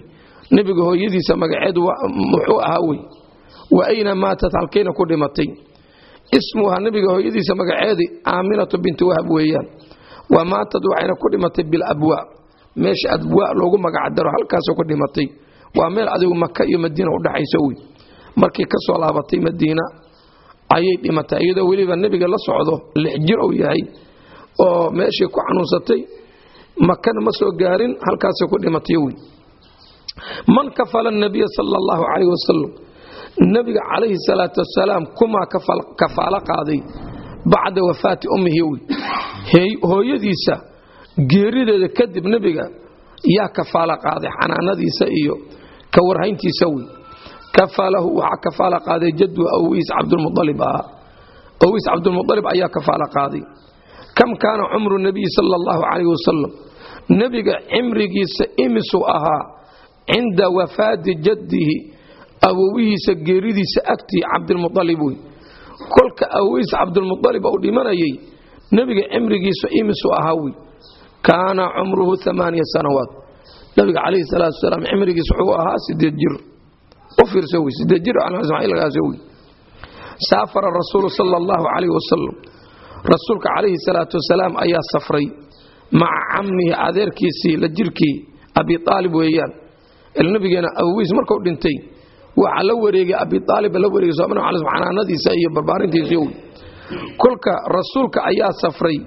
nebiga hooyadiisa magaceedu muxuu ahaa wey wa ayna maatat halkayna ku dhimatay? Ismuha nabiga hooyadiisa magaceedii aaminatu binti wahab weeyaan. Wa maatad waxayna ku dhimatay bilabwaa meesha abwaa loogu magacdaro halkaasoo ku dhimatay. Waa meel adigu maka iyo madiina udhaxayso wey markii ka laabatay madiina ayay dhimatay. Iyadoo weliba nebiga la socdo lix jir uu yahay oo meeshii ku xanuunsatay makana ma soo gaarin halkaasay ku dhimatay wey man kafala nabiya sala allahu calayh wasalam nebiga calayhi salaatu wasalaam kumaa kafaalo qaaday bacda wafaati ummihi wey hooyadiisa geerideeda kadib nebiga yaa kafaalo qaaday xanaanadiisa iyo ka warhayntiisa wey kafalahu waxaa kafaalo qaaday jadu awiis cabdulmualib ahaa awiis cabdulmualib ayaa kafaalo qaaday. Kam kaana cumru nabiyi sala allahu calayh wasalam nebiga cimrigiisa imisuu ahaa cinda wafaati jaddihi awowihiisa geeridiisa agtii cabdilmualib wey kolka awiis cabdulmualib uu dhimanayay nebiga cimrigiisa imisuu ahaa wey kaana cumruhu amaaniya sanawaad. Nabiga calayhi salaatu wasalaam cimrigiis wuxuu ahaa sideed jir. U fiirso wey sideed jir ismaaciilkaas wey saafara rasuulu sala allahu calayhi wasalam rasuulka calayhi salaatu wasalaam ayaa safray. Maca cammihi adeerkiisii la jirkii abi aalib weeyaan. Nabigeena awowiis markuu dhintay waxaa la wareegay abi aalib la wareegay xanaanadiisa iyo barbaarintiisa. Kolka rasuulka ayaa safray.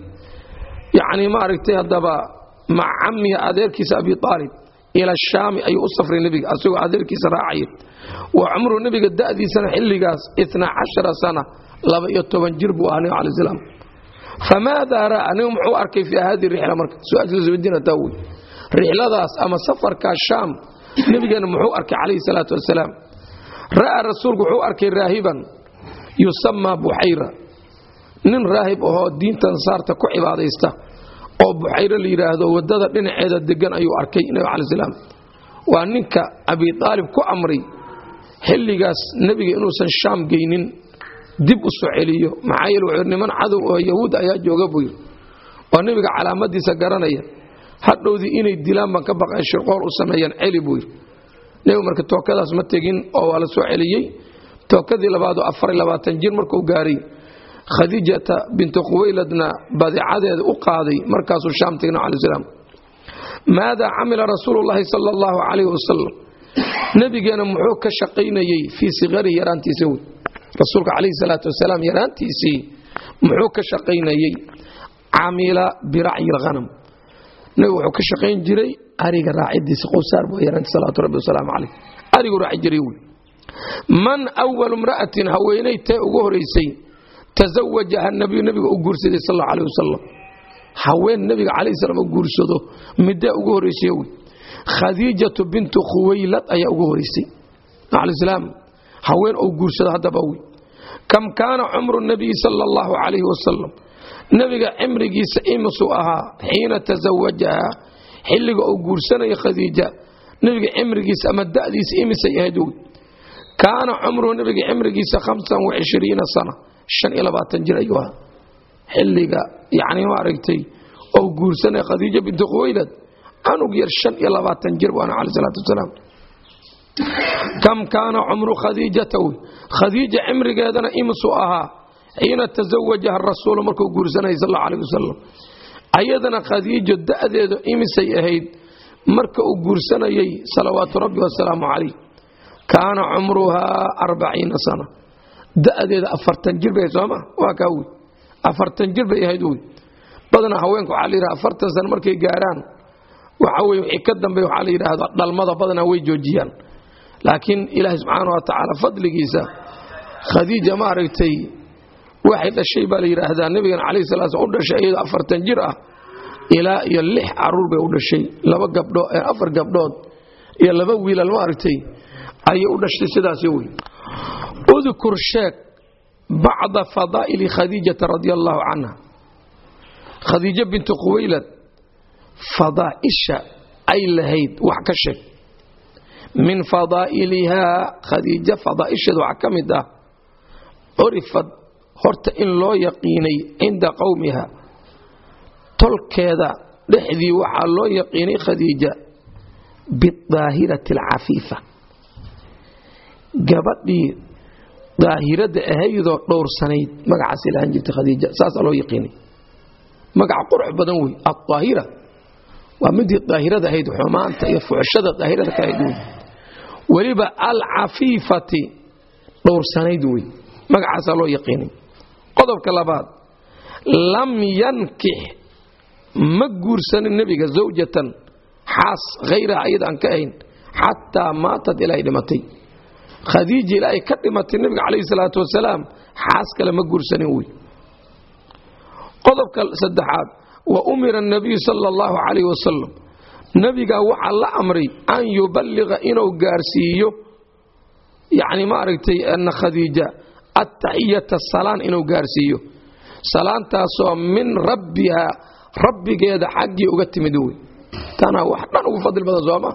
Yacni maaragtay haddaba maca cammihi adeerkiisa abi aalib ila shaami ayuu u safray nebiga asagoo adeerkiisa raacaya wa cumru nebiga da'diisana xilligaas itna cashara sana laba iyo toban jir buu ahaa nebiga alai salaam. Famaadaa ra'a nin muxuu arkay fii hadihi rixla marka? Su'aashaasweydiinataa wey rixladaas ama safarkaa shaam nebigeena muxuu arkay calayhi salaatu wasalaam ra'aa rasuulku wuxuu arkay raahiban yusamaa buxayra nin raahib ahoo diintan saarta ku cibaadaysta oo buxayro la yidhaahdo waddada dhinaceeda degan ayuu arkay nebiga calayi salaam. Waa ninka abi aalib ku amray xilligaas nebiga inuusan shaam geynin dib u soo celiyo. Maxaa yeele wuxuu niman cadow oo yahuud ayaa jooga buu yidhi. Oo nebiga calaamadiisa garanaya hadhowdii inay dilaan baan ka baqay shirqool u sameeyaan celi buu yidhi nebigu marka tookadaas ma tegin oo waa la soo celiyey. Tookadii labaadoo afar labaatan jir markuu gaaray khadiijata bintu quweyladna badeecadeeda u qaaday markaasuu shaam tegna calayi salaam. Maadaa camila rasuulullaahi sala allahu calayhi wasalam nebigeena muxuu ka shaqaynayey fii sikarihi yaraantiisa wey rasuulka calayhi salaatu wasalaam yaraantiisii muxuu ka shaqaynayey camila biracyi lhanam nebigu wuxuu ka shaqayn jiray ariga raacidiisa qowsaar buu yaraanti salawaatu rabbi wasalaamu calayh. Arigu raaci jiray wey man awalu mra'atin haweenay tee ugu horaysay tasawajaha nabiyu nabiga u guursaday sal allahu alayh wasalam haween nabiga calayhi salaam u guursado middaa ugu horaysay wey khadiijatu bintu khuwaylad ayaa ugu horaysay alaam haween uu guursado haddaba wey kam kaana cumru nabiyi sala allahu calayhi wasalam nebiga cimrigiisa imisuu ahaa xiina tasawajaha xilliga uu guursanaya khadiija nebiga cimrigiisa ama da'diisa imisay ahayd wey kaana cumruhu nebiga cimrigiisa hamsan wacishriina sana shan iyo labaatan jir ayuu ahaa. Xilliga yacni maaragtay ou guursanaya khadiija bintu khuwaylad anug yar shan iyo labaatan jir buu ana calayi salaatu wasalaam kam kaana cumru khadiijata wey khadiija cimrigeedana imisuu ahaa xiina tasawajaha rasuulu markuu guursanayay sal allahu alayh wasalam ayadana khadiijo da'deedu imisay ahayd marka uu guursanayay salawaatu rabbi wasalaamu calayh kaana cumruhaa arbaciina sana. Da'deeda afartan jir bay sooma? Waa kaa wey afartan jir bay ahayd wey badna haweenka waxaa la yidhaha afartan sano markay gaaraan waxa weye wixii ka dambe waxaa la yidhaahda dhalmada badnaa way joojiyaan. Laakiin ilaahay subxaana wa tacaala fadligiisa khadiija maaragtay waxay dhashay baa la yidhaahdaa nebigan calayhi salaa slam u dhashay iyadoo afartan jir ah. Ilaa iyo lix carruur bay u dhashay. Laba gabdhood afar gabdhood iyo laba wiilal maaragtay ayay u dhashay sidaasi wey udkur sheeg bacda fadaa'ili khadiijata radia allahu canha. Khadiijo bintu khuwaylad fadaa'isha ay lahayd wax ka sheeg. Min fadaa'ilihaa khadiijo fadaa'isheeda waxaa ka mid ah curifad horta in loo yaqiinay cinda qowmiha tolkeeda dhexdii waxaa loo yaqiinay khadiija bidaahirati alcafiifa gabadhii daahirada ahaydoo dhowrsanayd magacaas lahaan jirtay khadiija saasaa loo yaqiinay. Magaca qurux badan wey aaahira waa midii daahirada ahayd xumaanta iyo fuxshada daahirada ka ahayd wey. Weliba alcafiifati dhowrsanayd wey magacaasaa loo yaqiinay qodobka labaad lam yankix ma guursanin nebiga zawjatan xaas hayraha ayada aan ka ahayn xataa maatad ilaa ay dhimatay. Khadiija ilaa ay ka dhimatay nebiga calayhi salaatu wasalaam xaas kale ma guursanin wey. Qodobka saddexaad wa umira anabiyu sala allahu calayh wasalam nebigaa waxaa la amray an yuballiqa inuu gaarsiiyo yacni maaragtay ana khadiija attaxiyata salaan inuu gaarsiiyo salaantaasoo min rabbiha rabbigeeda xaggii uga timid wey tanaa wax dhan ugu fadli badan sooma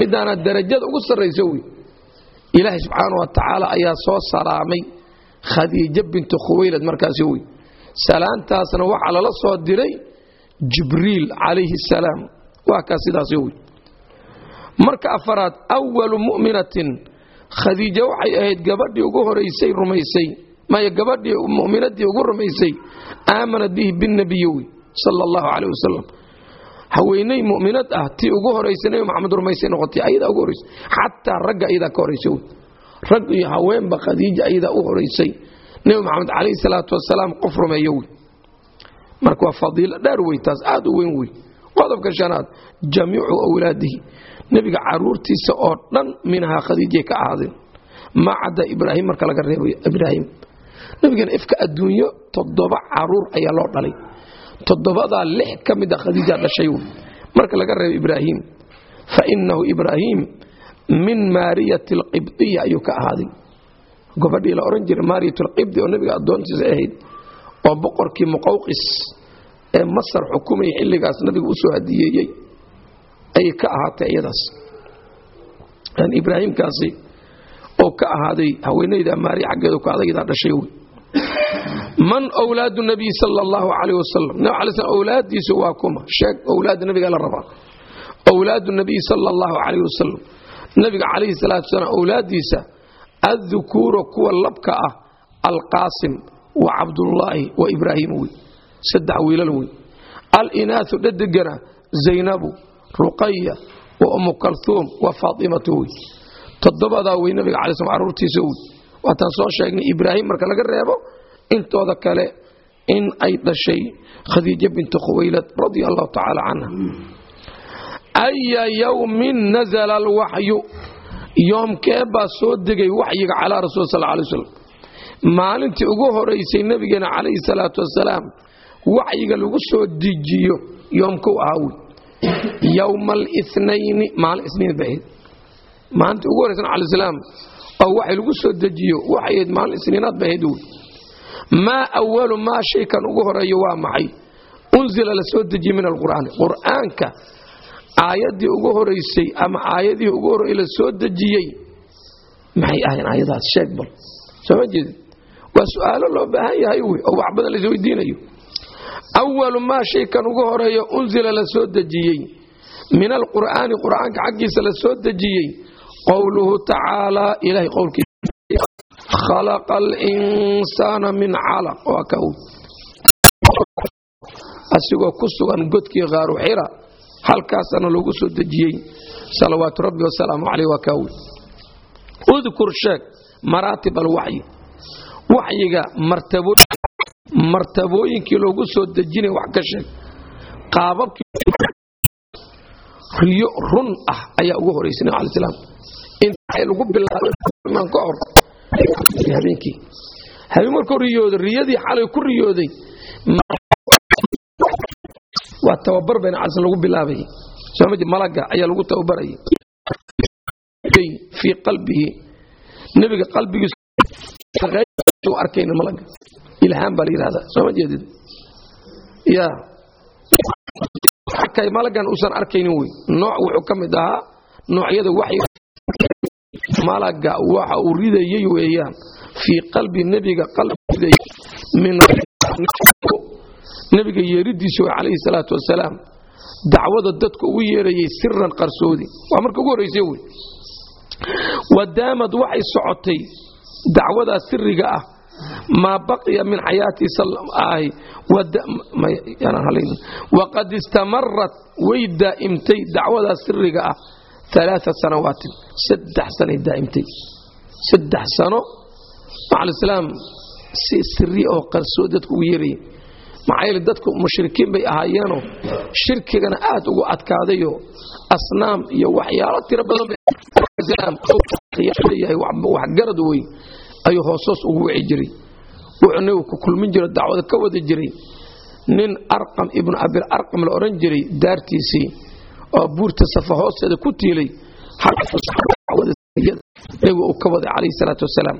midaana darajada ugu sarraysa wey ilaahay subxaana wa tacaala ayaa soo salaamay khadiijo bintu khuwaylad markaasi wey salaantaasna waxaa lala soo diray jibriil calayhi salaam waa kaas sidaasi wey marka afaraad awalu mu'minatin khadiijo waxay ahayd gabadhii ugu horaysay rumaysay. Maya gabadhii mu'minadii ugu rumaysay aamanat bihi binnabiyi wey sala allahu caleyh wasalam haweeney mu'minad ah tii ugu horaysa nebi maxamed rumaysay noqotay ayadaa ugu horaysay xataa ragga ayadaa ka horaysa wey. Rag iyo haweenba khadiija ayadaa u horaysay nebi maxamed calayhi salaatu wasalaam qof rumeeyo wey. Marka waa fadiilo dheer wey taas aad u weyn wey. Qodobka shanaad jamiicu awlaadihi nebiga caruurtiisa oo dhan minhaa khadiijay ka ahaadeen. Maa cadda ibraahim marka laga reebayo ibraahim. Nebigana ifka adduunyo toddoba carruur ayaa loo dhalay. Toddobadaa lix ka mida khadiija dhashay marka laga reebo ibraahim fa innahu ibraahim min maariyati alqibdiya ayuu ka ahaaday gobadhii la odhan jiray maariyat alqibdi oo nebiga addoontiisa ahayd oo boqorkii muqawqis ee masar xukumaya xilligaas nabiga u soo hadiyeeyey ayay ka ahaatay iyadaas ibraahimkaasi oo ka ahaaday haweenayda maariya xaggeedu ka adaydaa dhashay wey man wlaadu nabiy sal allahu calayh wasalam nab ala sl owlaadiisu waa kuma. Sheeg owlaada nabiga la rabaa. Owlaadu nabiy sala allahu calayh wasalam nabiga calayhi salaatu wasalaam owlaadiisa addukuura kuwa labka ah alqaasim wa cabdullaahi wa ibraahim wey saddex wiilal wey alinaau dhadegana zaynabu ruqaya wa umu kalhuum wa faatimatu wey toddobadaa wey nabiga cala slam caruurtiisa wey waataan soo sheegnay ibraahim marka laga reebo intooda kale in ay dhashay khadiija bintu khuwaylad radia allahu tacaala canha aya yowmin nazala alwaxyu yoomkee baa soo degay waxyiga calaa rasul sal lay slam maalintii ugu horaysay nabigeena calayhi salaatu wasalaam waxyiga lagu soo dejiyo yoomkuu ahaa wey yowma alnayni maalin isniin bahayd maalintii ugu horaysan cala salaam oo waxay lagu soo dejiyo waxay ahayd maalin isniinaad bahayd wey maa awalu maa shaykan ugu horeeyo waa maxay? Unzila la soo dejiyey min alqur'aani qur'aanka aayaddii ugu horaysay ama aayadihii ugu horreeyey la soo dejiyey maxay ahayn aayadaas sheeg bal. Sooma jeedid waa su'aalo loo baahan yahay wey oo wax badan lais weydiinayo awalu maa shaykan ugu horeeyo unzila la soo dejiyey min alqur'aani qur'aanka xaggiisa la soo dejiyey qowluhu tacaalaa ilahay qowlkiisa khalaqa alinsaana min calaq waa ka asigoo ku sugan godkii qaaru xira halkaasana loogu soo dejiyey salawaatu rabbi wasalaamu caleyh waa kaa wey udkur sheeg maraatib alwaxyi waxyiga martabooyinkii loogu soo dejinay wax ka sheeg. Qaababkii riyo run ah ayaa ugu horaysay nab alai slam inta lagu bilaabay ka hor? Habeenkii. Habeen markuu riyooday riyadii xalay ku riyooday waa tababar bayna calsan lagu bilaabay. Malaga ayaa lagu tababarayay fii qalbihi. Nebiga qalbigiisu arkayna malaga ilhaan baa la yidhahdaa sooma jeedid ya. Malagan uusan arkaynin wey. Nooc wuxuu ka mid ahaa noocyada malaga waxa uu ridayey weeyaan. Fii qalbi nebiga qalbiday min nebiga yeeridiisa calayhi salaatu wasalaam. Dacwada dadka ugu yeerayay siran qarsoodi. Waa marka ugu horraysay wey. Wadaamad waxay socotay dacwadaa siriga ah maa baqiya min xayaatii waqad istamarat way daa'imtay dacwadaa siriga ah aa sanawaatin saddex sanay daa'imtay saddex sano macalislaam si siri oo qarsoo dadku ugu yeerayay maxaa yeele dadku mushrikiin bay ahaayeenoo shirkigana aad ugu adkaadayo asnaam iyo waxyaalo tiro badanleeyahay waxgarad wey ayuu hoosoos ugu wici jiray wuxuu nabigu ku kulmin jiro dacwada ka wada jiray. Nin arqam ibnu abil arqam la odhan jiray daartiisii oo buurta safa hoosteeda ku tiilay. Nabigu uu ka waday calayhi salaatu wasalaam.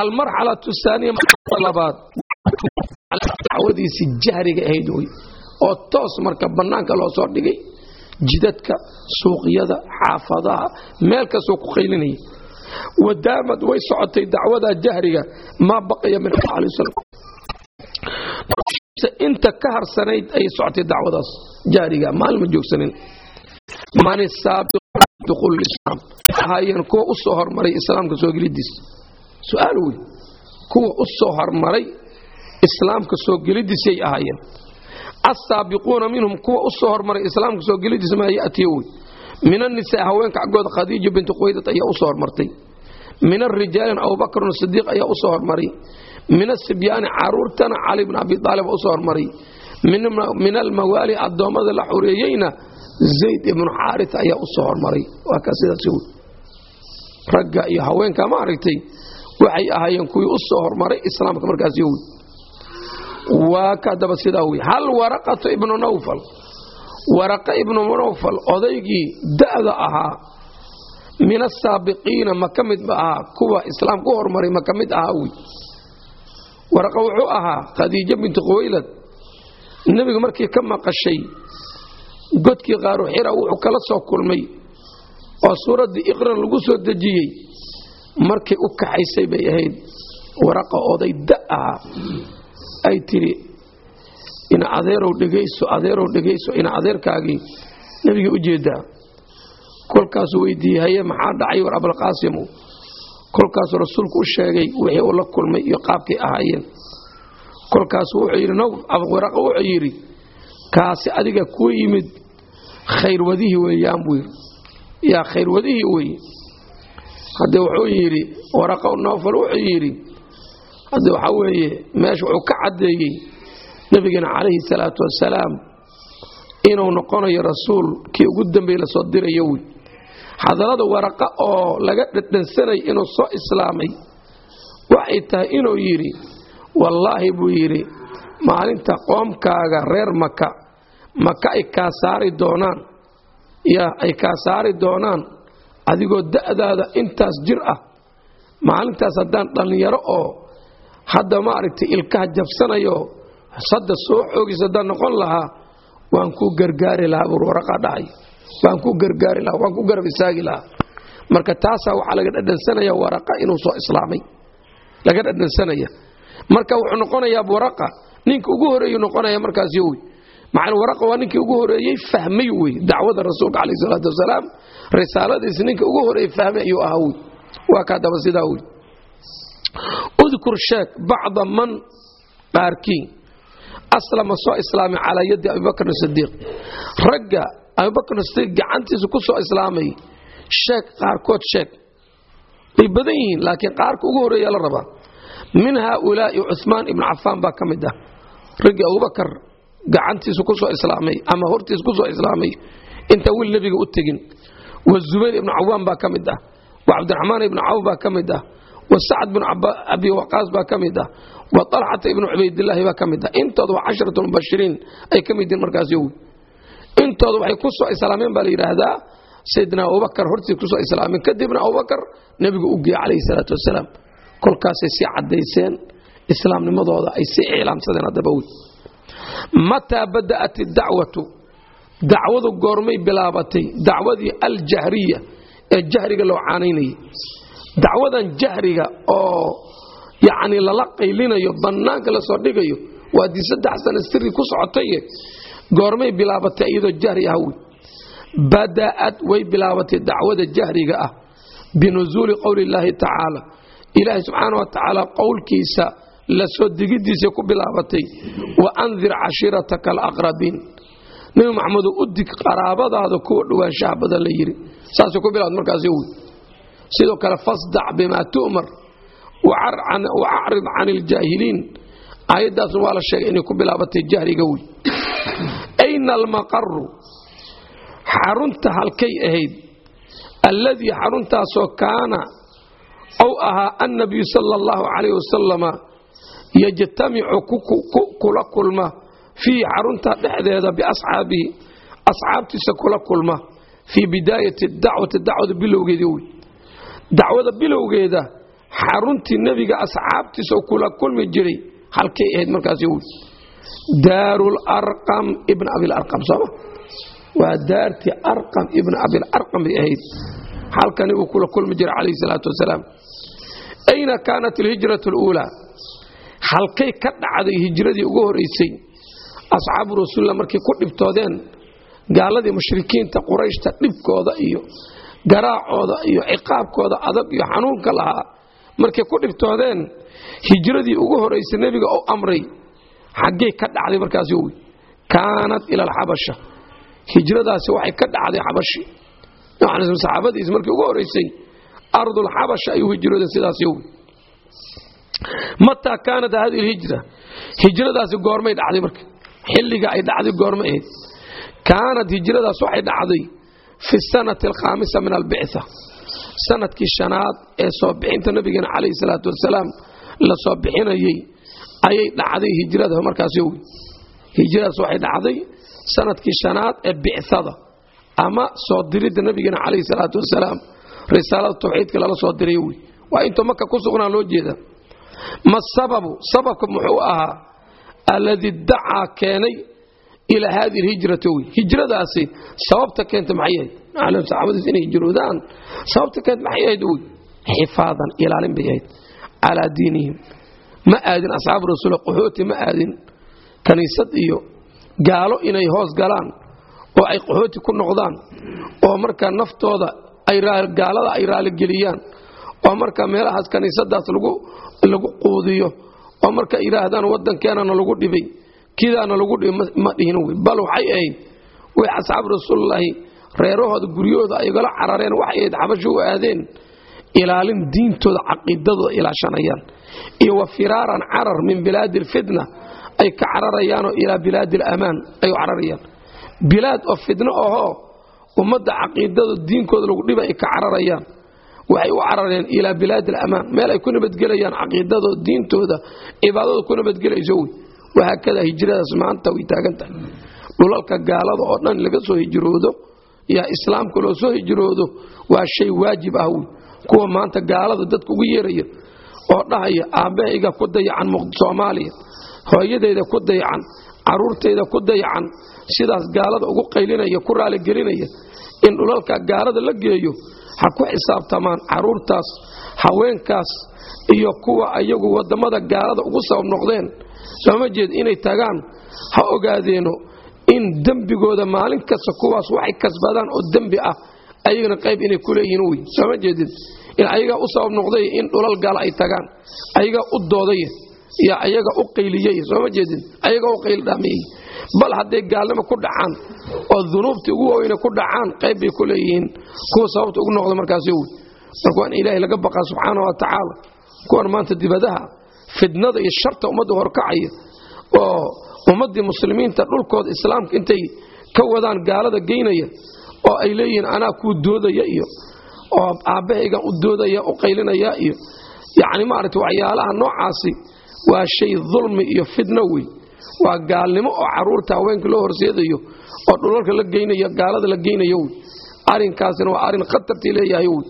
Almarxalatu aaniya labaad. Dacwadiisii jahriga ahayd wey oo toos marka bannaanka loo soo dhigay. Jidadka suuqyada xaafadaha meel kastoo ku qaylinaya wadaamad way socotay dacwadaa jahriga maa baqaya min inta ka harsanayd ayay socotay dacwadaas jahriga maalma joogsanin. Man saabiqdulislaam ahaayeen kuwa u soo hormaray islaamka soo gelidiis su'aal wey kuwa u soo hormaray islaamka soo gelidiisay ahaayeen. Asaabiquuna minhum kuwa u soo hormaray islaamka soo gelidiis maa yatiya wey min annisaa haweenka xaggooda khadiija binti quwaydad ayaa u soo hormartay. Min arijaalin abubakrun sidiiq ayaa u soo hormaray min asibyaani caruurtana cali bn abi aalib u soo hormaray min almawaali addoommada la xureeyeyna zayd ibnu xaarit ayaa u soo hormaray ragga iyo haweenka ma aragtay waxay ahaayeen kuwii u soo hormaray islaamka markaas yowy waa ka daba sidaa wey hal waraqatu ibnu nawfal waraqa ibnu nawfal odaygii da'da ahaa min asaabiqiina ma ka mid ma ahaa kuwa islaamka u hormaray ma ka mid ahaa wey waraqa wuxuu ahaa khadiijo binti quwaylad nebiga markii ka maqashay godkii qaaru xira wuxuu kala soo kulmay oo suuraddii iqran lagu soo dejiyey. Markay u kaxaysay bay ahayd waraqa oday da ahaa ay tidhi ina adeerow dhegayso adeerow dhegayso ina adeerkaagii nebiga u jeedaa. Kolkaasuu weydiiyey haye maxaa dhacay war abalqaasimu kolkaasuu rasuulku u sheegay wixii uu la kulmay iyo qaabkay ahaayeen. Kolkaasuu wuxuu yidhi nawf abwaraqa wuxuu yidhi kaasi adiga kuu yimid khayrwadihii weeyaan buu yidhi yaa khayrwadihii weye hadde wuxuu yidhi waraqa nawfal wuxuu yidhi hadde waxaa weeye meesha wuxuu ka caddeeyey nebigeena calayhi salaatu wasalaam inuu noqonayo rasuul kii ugu dambeeye la soo dirayo wey hadallada waraqa oo laga dhadhansanay inuu soo islaamay waxay tahay inuu yidhi wallaahi buu yidhi maalinta qoomkaaga reer maka maka ay kaa saari doonaan yaa ay kaa saari doonaan adigoo da'daada intaas jir ah. Maalintaas haddaan dhallinyaro oo hadda maaragtay ilkaha jabsanayo sadda soo xoogis haddaan noqon lahaa waan ku gargaari lahaa buur waraqaa dhacay. Waan ku gargaari lahaa waan ku garab istaagi lahaa. Marka taasaa waxaa laga dhadhansanaya waraqa inuu soo islaamay. Laga dhadhansanaya. Marka wuxuu noqonayaa waraqa ninka ugu horeeyu noqonaya markaas yowy maxaa waraqa waa ninkii ugu horeeyey fahmay wey dacwada rasuulka calayhi salaatu wasalaam risaaladiisi ninka ugu horeeyey fahmay ayuu ahaa wey waa kaa daba sidaa wey udkur sheeg bacda man qaarkii aslama soo islaamay calaa yadi abibakr sidiiq ragga abibakr sidiiq gacantiisa ku soo islaamay sheeg qaarkood sheeg way badan yihiin laakiin qaarka ugu horreeya la rabaa. Min haaulaai cumaan ibnu cafaan baa ka mid ah. Raggii abubakar gacantiisa ku soo islaamay ama hortiisa ku soo islaamay inta wil nebiga u tegin. Wa zubayr ibnu cawaan baa ka mid ah. Wa cabdiraxmaan ibnu cawf baa ka mid ah. Wa sacad binu abi waqaas baa ka mid ah wa alxata ibnu cubaydilaahi baa ka mid ah. Intooda waa casharatu mubashiriin ay ka mid yihiin markaas yowi intooda waxay ku soo islaameen baa la yidhaahdaa sayidina abubakar hortiis ku soo islaameen. Kadibna abubakar nebigu u geeyey calayhi salaatu wasalaam. Kolkaasay sii caddayseen islaamnimadooda ay sii iclaamsadeen haddaba wey mataa bada'at idacwatu dacwadu goormay bilaabatay dacwadii aljahriya ee jahriga loo caanaynayay dacwadan jahriga oo yacni lala qaylinayo bannaanka la soo dhigayo waa dii saddex sana siri ku socotaye goormay bilaabatay iyadoo jahri ah wey. Bada'ad way bilaabatay dacwada jahriga ah binusuuli qowli illaahi tacaala. Ilaahay subxaana wa tacaala qowlkiisa la soo degidiisa ku bilaabatay wa andir cashiirataka alaqrabiin. Nebi maxamedo u dig qaraabadaada kuwa dhowaanshaha badan la yidhi. Saasay ku bilaabat markaasi wy sidoo kale fasdac bimaa tu'mar wacrid can iljaahiliin aayaddaasna waa la sheegay inay ku bilaabatay jahriga wey ayna almaqaru xarunta halkay ahayd. Alladii xaruntaasoo kaana ou ahaa annabiyu sala allahu calayh wasalama yajtamicu kula kulma fiihi xarunta dhexdeeda biasxaabihi asxaabtiisa kula kulma fii bidaayati dacwati dacwada bilowgeeda wey dacwada bilowgeeda xaruntii nebiga asxaabtiisa kula kulmi jiray halkay ahayd markaas wey daarul arqam ibn abilarqam sooma waa daartii arqam ibn abilarqam bay ahayd halkani uu kula kulmi jiray calayhi salaatu wasalaam. Ayna kaanat alhijratu aluulaa halkay ka dhacday hijradii ugu horeysay asxaabu rasuulillah markay ku dhibtoodeen gaaladii mushrikiinta qurayshta dhibkooda iyo garaacooda iyo ciqaabkooda adag iyo xanuunka lahaa markay ku dhibtoodeen hijradii ugu horeysay nebiga oo amray xaggay ka dhacday markaasi wy kaanat ila alxabasha hijradaasi waxay ka dhacday xabashi saxaabadiis markii ugu horeysay ardulxabasha ayuu hijroodeen sidaasi wy mataa kaanat hadi lhijra hijradaasi goormay dhacday marka. Xilliga ay dhacday goorma ahayd. Kaanat hijradaas waxay dhacday fi sanati alkhaamisa min albictha sannadkii shanaad ee soo bixinta nabigeena calayhi salaatu wasalaam la soo bixinayey ayay dhacday hijrada markaas wy hijradaas waxay dhacday sannadkii shanaad ee bicada ama soo diridda nabigeena calayhi salaatu wasalaam. Risaalada tawxiidka lala soo diray wy waa intuu maka ku sugnaa loo jeeda. Ma sababu sababka muxuu ahaa alladii dacaa keenay ilaa haadi lhijrati wy hijradaasi sababta keenta maxay ahayd saxaabadiis inay hijroodaan sababta keenta maxay ahayd wy xifaadan ilaalin bay ahayd calaa diinihim ma aadin asxaabu rasuul qaxooti ma aadin kaniisad iyo gaalo inay hoos galaan oo ay qaxooti ku noqdaan oo markaa naftooda gaalada ay raaligeliyaan oo markaa meelahaas kaniisadaas lagu quudiyo oo marka yidhaahdaan wadankeenana lagu dhibay kidaana lagu dhibay ma dhihin wy bal waxay ahayd way asxaabu rasuulilaahi reerahooda guryahooda ay gala carareen waxay ahayd xabasho u aadeen ilaalin diintooda caqiidadooda ilaashanayaan. Iyo wa firaaran carar min bilaadi alfitna ay ka cararayaanoo ilaa bilaadi alamaan ay u cararayaan. Bilaad oo fitno ahoo ummadda caqiidada diinkooda lagu dhiba ay ka cararayaan. Waxay u carareen ilaa bilaadi alamaan meel ay ku nabadgelayaan caqiidadooda diintooda cibaadada ku nabadgelayso wey. Wahaakada hijradaas maanta way taagan tahay. Dhulalka gaalada oo dhan laga soo hijroodo yaa islaamka loo soo hijroodo waa shay waajib ah wey kuwa maanta gaalada dadka ugu yeeraya oo dhahaya aabbahayga ku dayacan soomaaliya hooyadayda ku dayacan caruurtayda ku dayacan sidaas gaalada ugu qaylinaya ku raaligelinaya in dhulalka gaalada la geeyo ha ku xisaabtamaan caruurtaas haweenkaas iyo kuwa ayagu waddamada gaalada ugu sabab noqdeen. Sooma jeed inay tagaan ha ogaadeeno in dembigooda maalin kasta kuwaas waxay kasbadaan oo dembi ah ayagana qayb inay ku wey. Sooma jeedid in ayagaa u sabab noqday in dhulal gaala ay tagaan ayagaa u dooday iyo ayaga u qayliyey sooma jeedid ayagaa u qayldhaamiyey bal hadday gaalnimo ku dhacaan oo dunuubtii ugu weyne ku dhacaan qayb bay ku leeyihiin. Kuwa sababta ugu noqda markaas wey. Marka waa in ilaahay laga baqaa subxaana wa tacaala kuwan maanta dibadaha fidnada iyo sharta ummadda horkacaya oo ummaddii muslimiinta dhulkooda islaamka intay ka wadaan gaalada geynaya oo ay leeyihiin anaa kuu doodaya iyo oo aabbahaygan u doodaya u qaylinaya iyo yacni maaragta waxyaalaha noocaasi waa shay dulmi iyo fidno wey waa gaalnimo oo carruurta haweenka loo horseedayo oo dhulalka la geynayo gaalada la geynayo wey arrinkaasina waa arrin khatartii leeyahay wey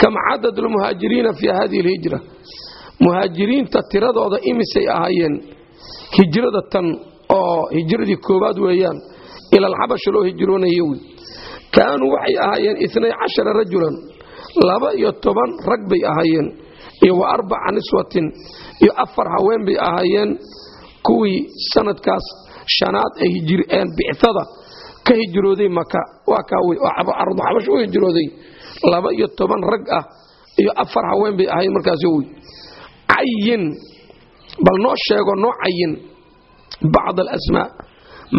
kam cadad lmuhaajiriina fii hadihi alhijra muhaajiriinta tiradooda imisay ahaayeen hijrada tan oo hijradii koowaad weeyaan ila alxabasha loo hijroonayo wey. Kaanuu waxay ahaayeen inay cashara rajulan laba iyo toban rag bay ahaayeen iyo wa arbaca niswatin iyo afar haween bay ahaayeen. Kuwii sanadkaas shanaad hijireen bicada ka hijrooday maka waa kaa wey oo ardu xabash u hijrooday. Laba iyo toban rag ah iyo afar haween bay ahayd markaasi wey. Cayin bal noo sheego noo cayin bacd alasmaa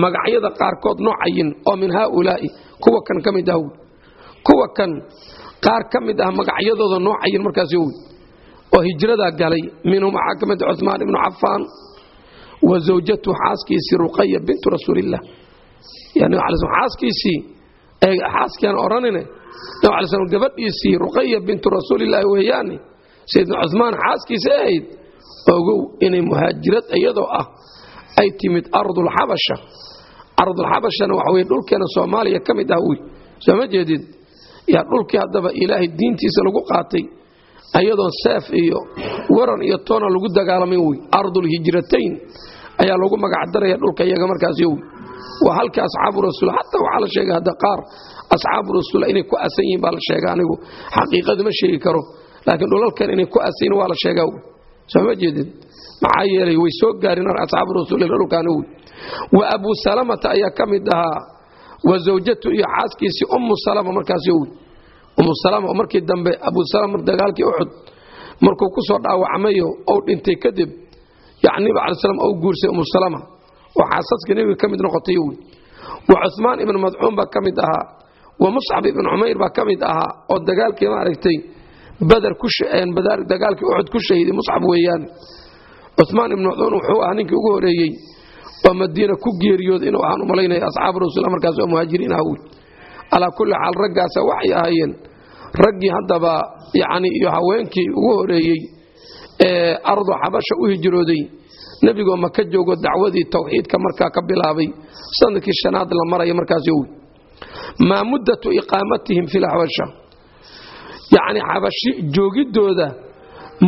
magacyada qaarkood noo cayin oo min haaulaa'i kuwa kan ka mid ah wey kuwa kan qaar ka mid ah magacyadooda noo cayin markaasi wey oo hijradaa galay minhum waxaa ka mid ah cumaan ibnu cafaan wa zawjatu xaaskiisii ruqaya bintu rasuuliillah yani xaaskiisii xaaskiaan odhanine gabadhiisii ruqaya bintu rasuulillaahi weeyaane sayidna cumaan xaaskiisa ahayd ogow inay muhaajirad iyadoo ah ay timid ardulxabasha ardulxabashana waxa weye dhulkeena soomaaliya ka mid ah wey soo ma jeedid yaa dhulkii haddaba ilaahay diintiisa lagu qaatay ayadoon seef iyo waran iyo toona lagu dagaalamayn wey ardulhijratayn ayaa lagu magacdaraya dhulka iyaga markaasi wey waa halka asxaabu rasuul xataa waxaa la sheegay hadda qaar asxaabu rasuul inay ku asan yihiin baa la sheega anigu. Xaqiiqada ma sheegi karo laakiin dhulalkan inay ku asan yihiin waa la sheegaa wey soo ma jeedid maxaa yeelay way soo gaarin asxaabu rasuul dhulkaani wey wa abuu salamata ayaa ka mid ahaa wa zawjatu iyo xaaskiisii ummu salama markaasi wey ummu salama markii dambe abuu salama dagaalkii uxud markuu ku soo dhaawacmayo ou dhintay kadib yacni nabi cala slam ou guursay ummu salama. Oo xaasaska nebiga ka mid noqotay wey wa cumaan ibnu madcuun baa ka mid ahaa wa muscab ibnu cumayr baa ka mid ahaa oo dagaalkii maaragtay dagaalkii uxud ku shahiiday muscab weeyaan. Cumaan ibnu madcuun wuxuu ahaa ninkii ugu horeeyey oo madiina ku geeriyooda inuu ahaan u asxaabu rasuul markaas oo muhaajiriin ah wey calaa kulli xaal raggaasa waxay ahaayeen raggii haddaba yacni iyo haweenkii ugu horeeyey ee ardu xabasha u hijrooday. Nebigoo maka joogo dacwadii tawxiidka markaa ka bilaabay sannadkii shanaad la maraya markaasi wey maa muddatu iqaamatihim fi lxabasha yacni xabashi joogidooda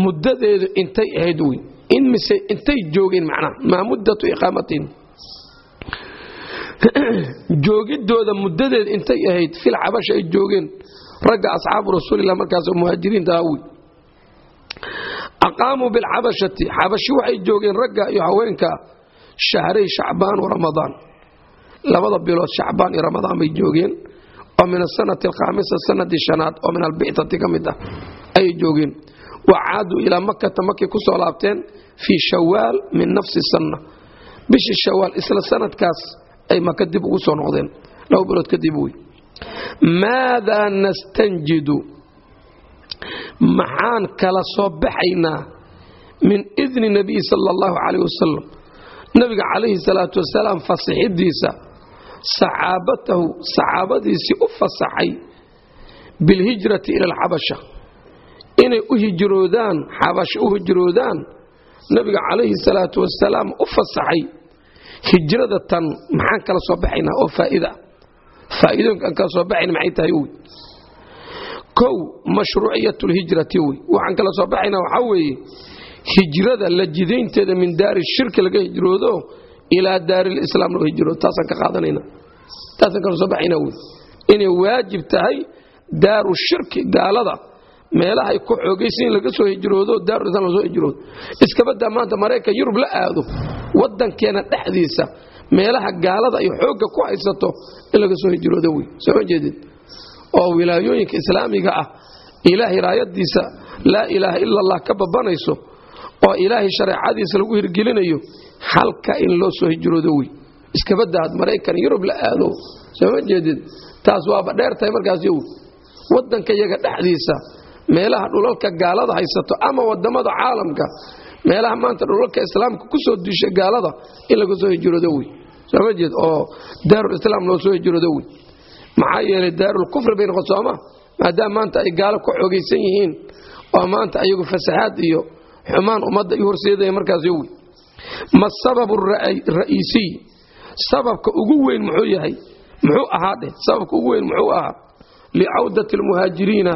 muddadeedu intay ahayd wey in mise intay joogeen macnaha maa muddatu iqaamatihim joogidooda muddadeed intay ahayd fil xabasha ay joogeen. Ragga asxaabu rasuulillah markaas oo muhaajiriinta ah wey aqaamuu bilxabashati xabashi waxay joogeen ragga iyo haweenka shahray shacbaan wa ramadaan. Labada bilood shacbaan iyo ramadaan bay joogeen oo min asanati alkhaamisa sanadii shanaad oo min albictati ka mid ah ayay joogeen wa caaduu ilaa makata markay ku soo laabteen fii shawaal min nafsi sanna bishii shawaal isla sanadkaas ay maka dib ugu soo noqdeen. Laba bilood kadib wey maadaa nastanjidu? Maxaan kala soo baxaynaa min idni nabiyi sala allahu calayh wasalam nabiga calayhi salaatu wasalaam fasixidiisa saxaabatahu saxaabadiisii u fasaxay bilhijrati ila alxabasha. Inay u hijroodaan xabasho u hijroodaan nabiga calayhi salaatu wasalaam u fasaxay hijrada tan maxaan kala soo baxaynaa? Oo faa'iida. Faa'iidooyinkaan kala soo baxayna maxay tahay wey kow mashruuciyat lhijrati wey waxaan kala soo baxaynaa waxaa weeye hijrada la jidaynteeda min daari shirki laga hijroodo ilaa daari lislaam laga hijroodo taasaan ka qaadanayna. Taasaan kala soo baxaynaa wey. Inay waajib tahay daaru shirki gaalada meelaha ay ku xoogaysan in laga soo hijroodo daarulislam laga soo hijroodo. Iskabadaa maanta maraykan yurub la aado waddankeena dhexdiisa meelaha gaalada ay xoogga ku haysato in laga soo hijroodo wey. Soo ma jeedid oo wilaayooyinka islaamiga ah ilaahay raayadiisa laa ilaaha ila allah ka babanayso oo ilaahay shareecadiisa lagu hirgelinayo halka in loo soo hijroodo wey. Iskabadaad maraykan yurub la aado. Soo ma jeedid taas waaba dheer tahay markaas yow. Waddanka iyaga dhexdiisa meelaha dhulalka gaalada haysato ama waddamada caalamka meelaha maanta dhulalka islaamka ku soo diisha gaalada in laga soo hijroodo wey. Soo ma jeed? Oo daarulislaam loo soo hijroodo wey. Maxaa yeelay daarulkufri bay noqon sooma maadaama maanta ay gaalo ku xoogaysan yihiin oo maanta ayagu fasaxaad iyo xumaan ummadda i horseedaya markaas yowi ma sababu ra'iisiy sababka ugu weyn muxuu yahay muxuu ahaa dheh sababka ugu weyn muxuu ahaa licawdati almuhaajiriina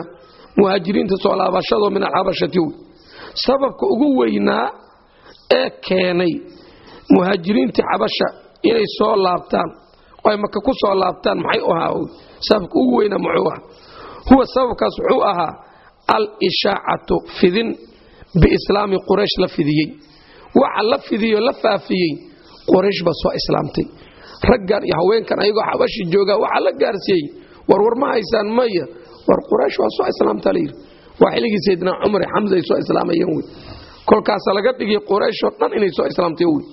muhaajiriinta soo laabashadoo min alxabashati wey sababka ugu weynaa ee keenay muhaajiriintii xabasha inay soo laabtaan ay maka ku soo laabtaan maxay u ahaa sababka ugu weynaa muxuu ahaa. Huwa sababkaas wuxuu ahaa al-ishaacatu fidin biislaami quraysh la fidiyey waxa la fidiyoo la faafiyey quraysh baa soo islaamtay raggan iyo haweenkan ayagoo xabashi joogaa waxaa la gaarsiiyey war war ma haysaan maya war quraysh waa soo islaamta layidhi waa xilligii saydna cumar xamsa soo islaamayeen wey kolkaasa laga dhigay qurayshoo dhan inay soo islaamtay wey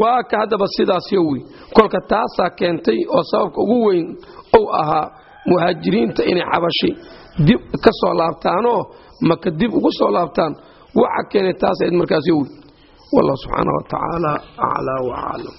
waa ka haddaba sidaasyo wey kolka taasaa keentay oo sababka ugu weyn uu ahaa muhaajiriinta inay xabashi dib ka soo laabtaanoo maka dib ugu soo laabtaan waxa keenay taas ayd markaasyo wey wallah subxaana wa tacaala aclaa wa aclam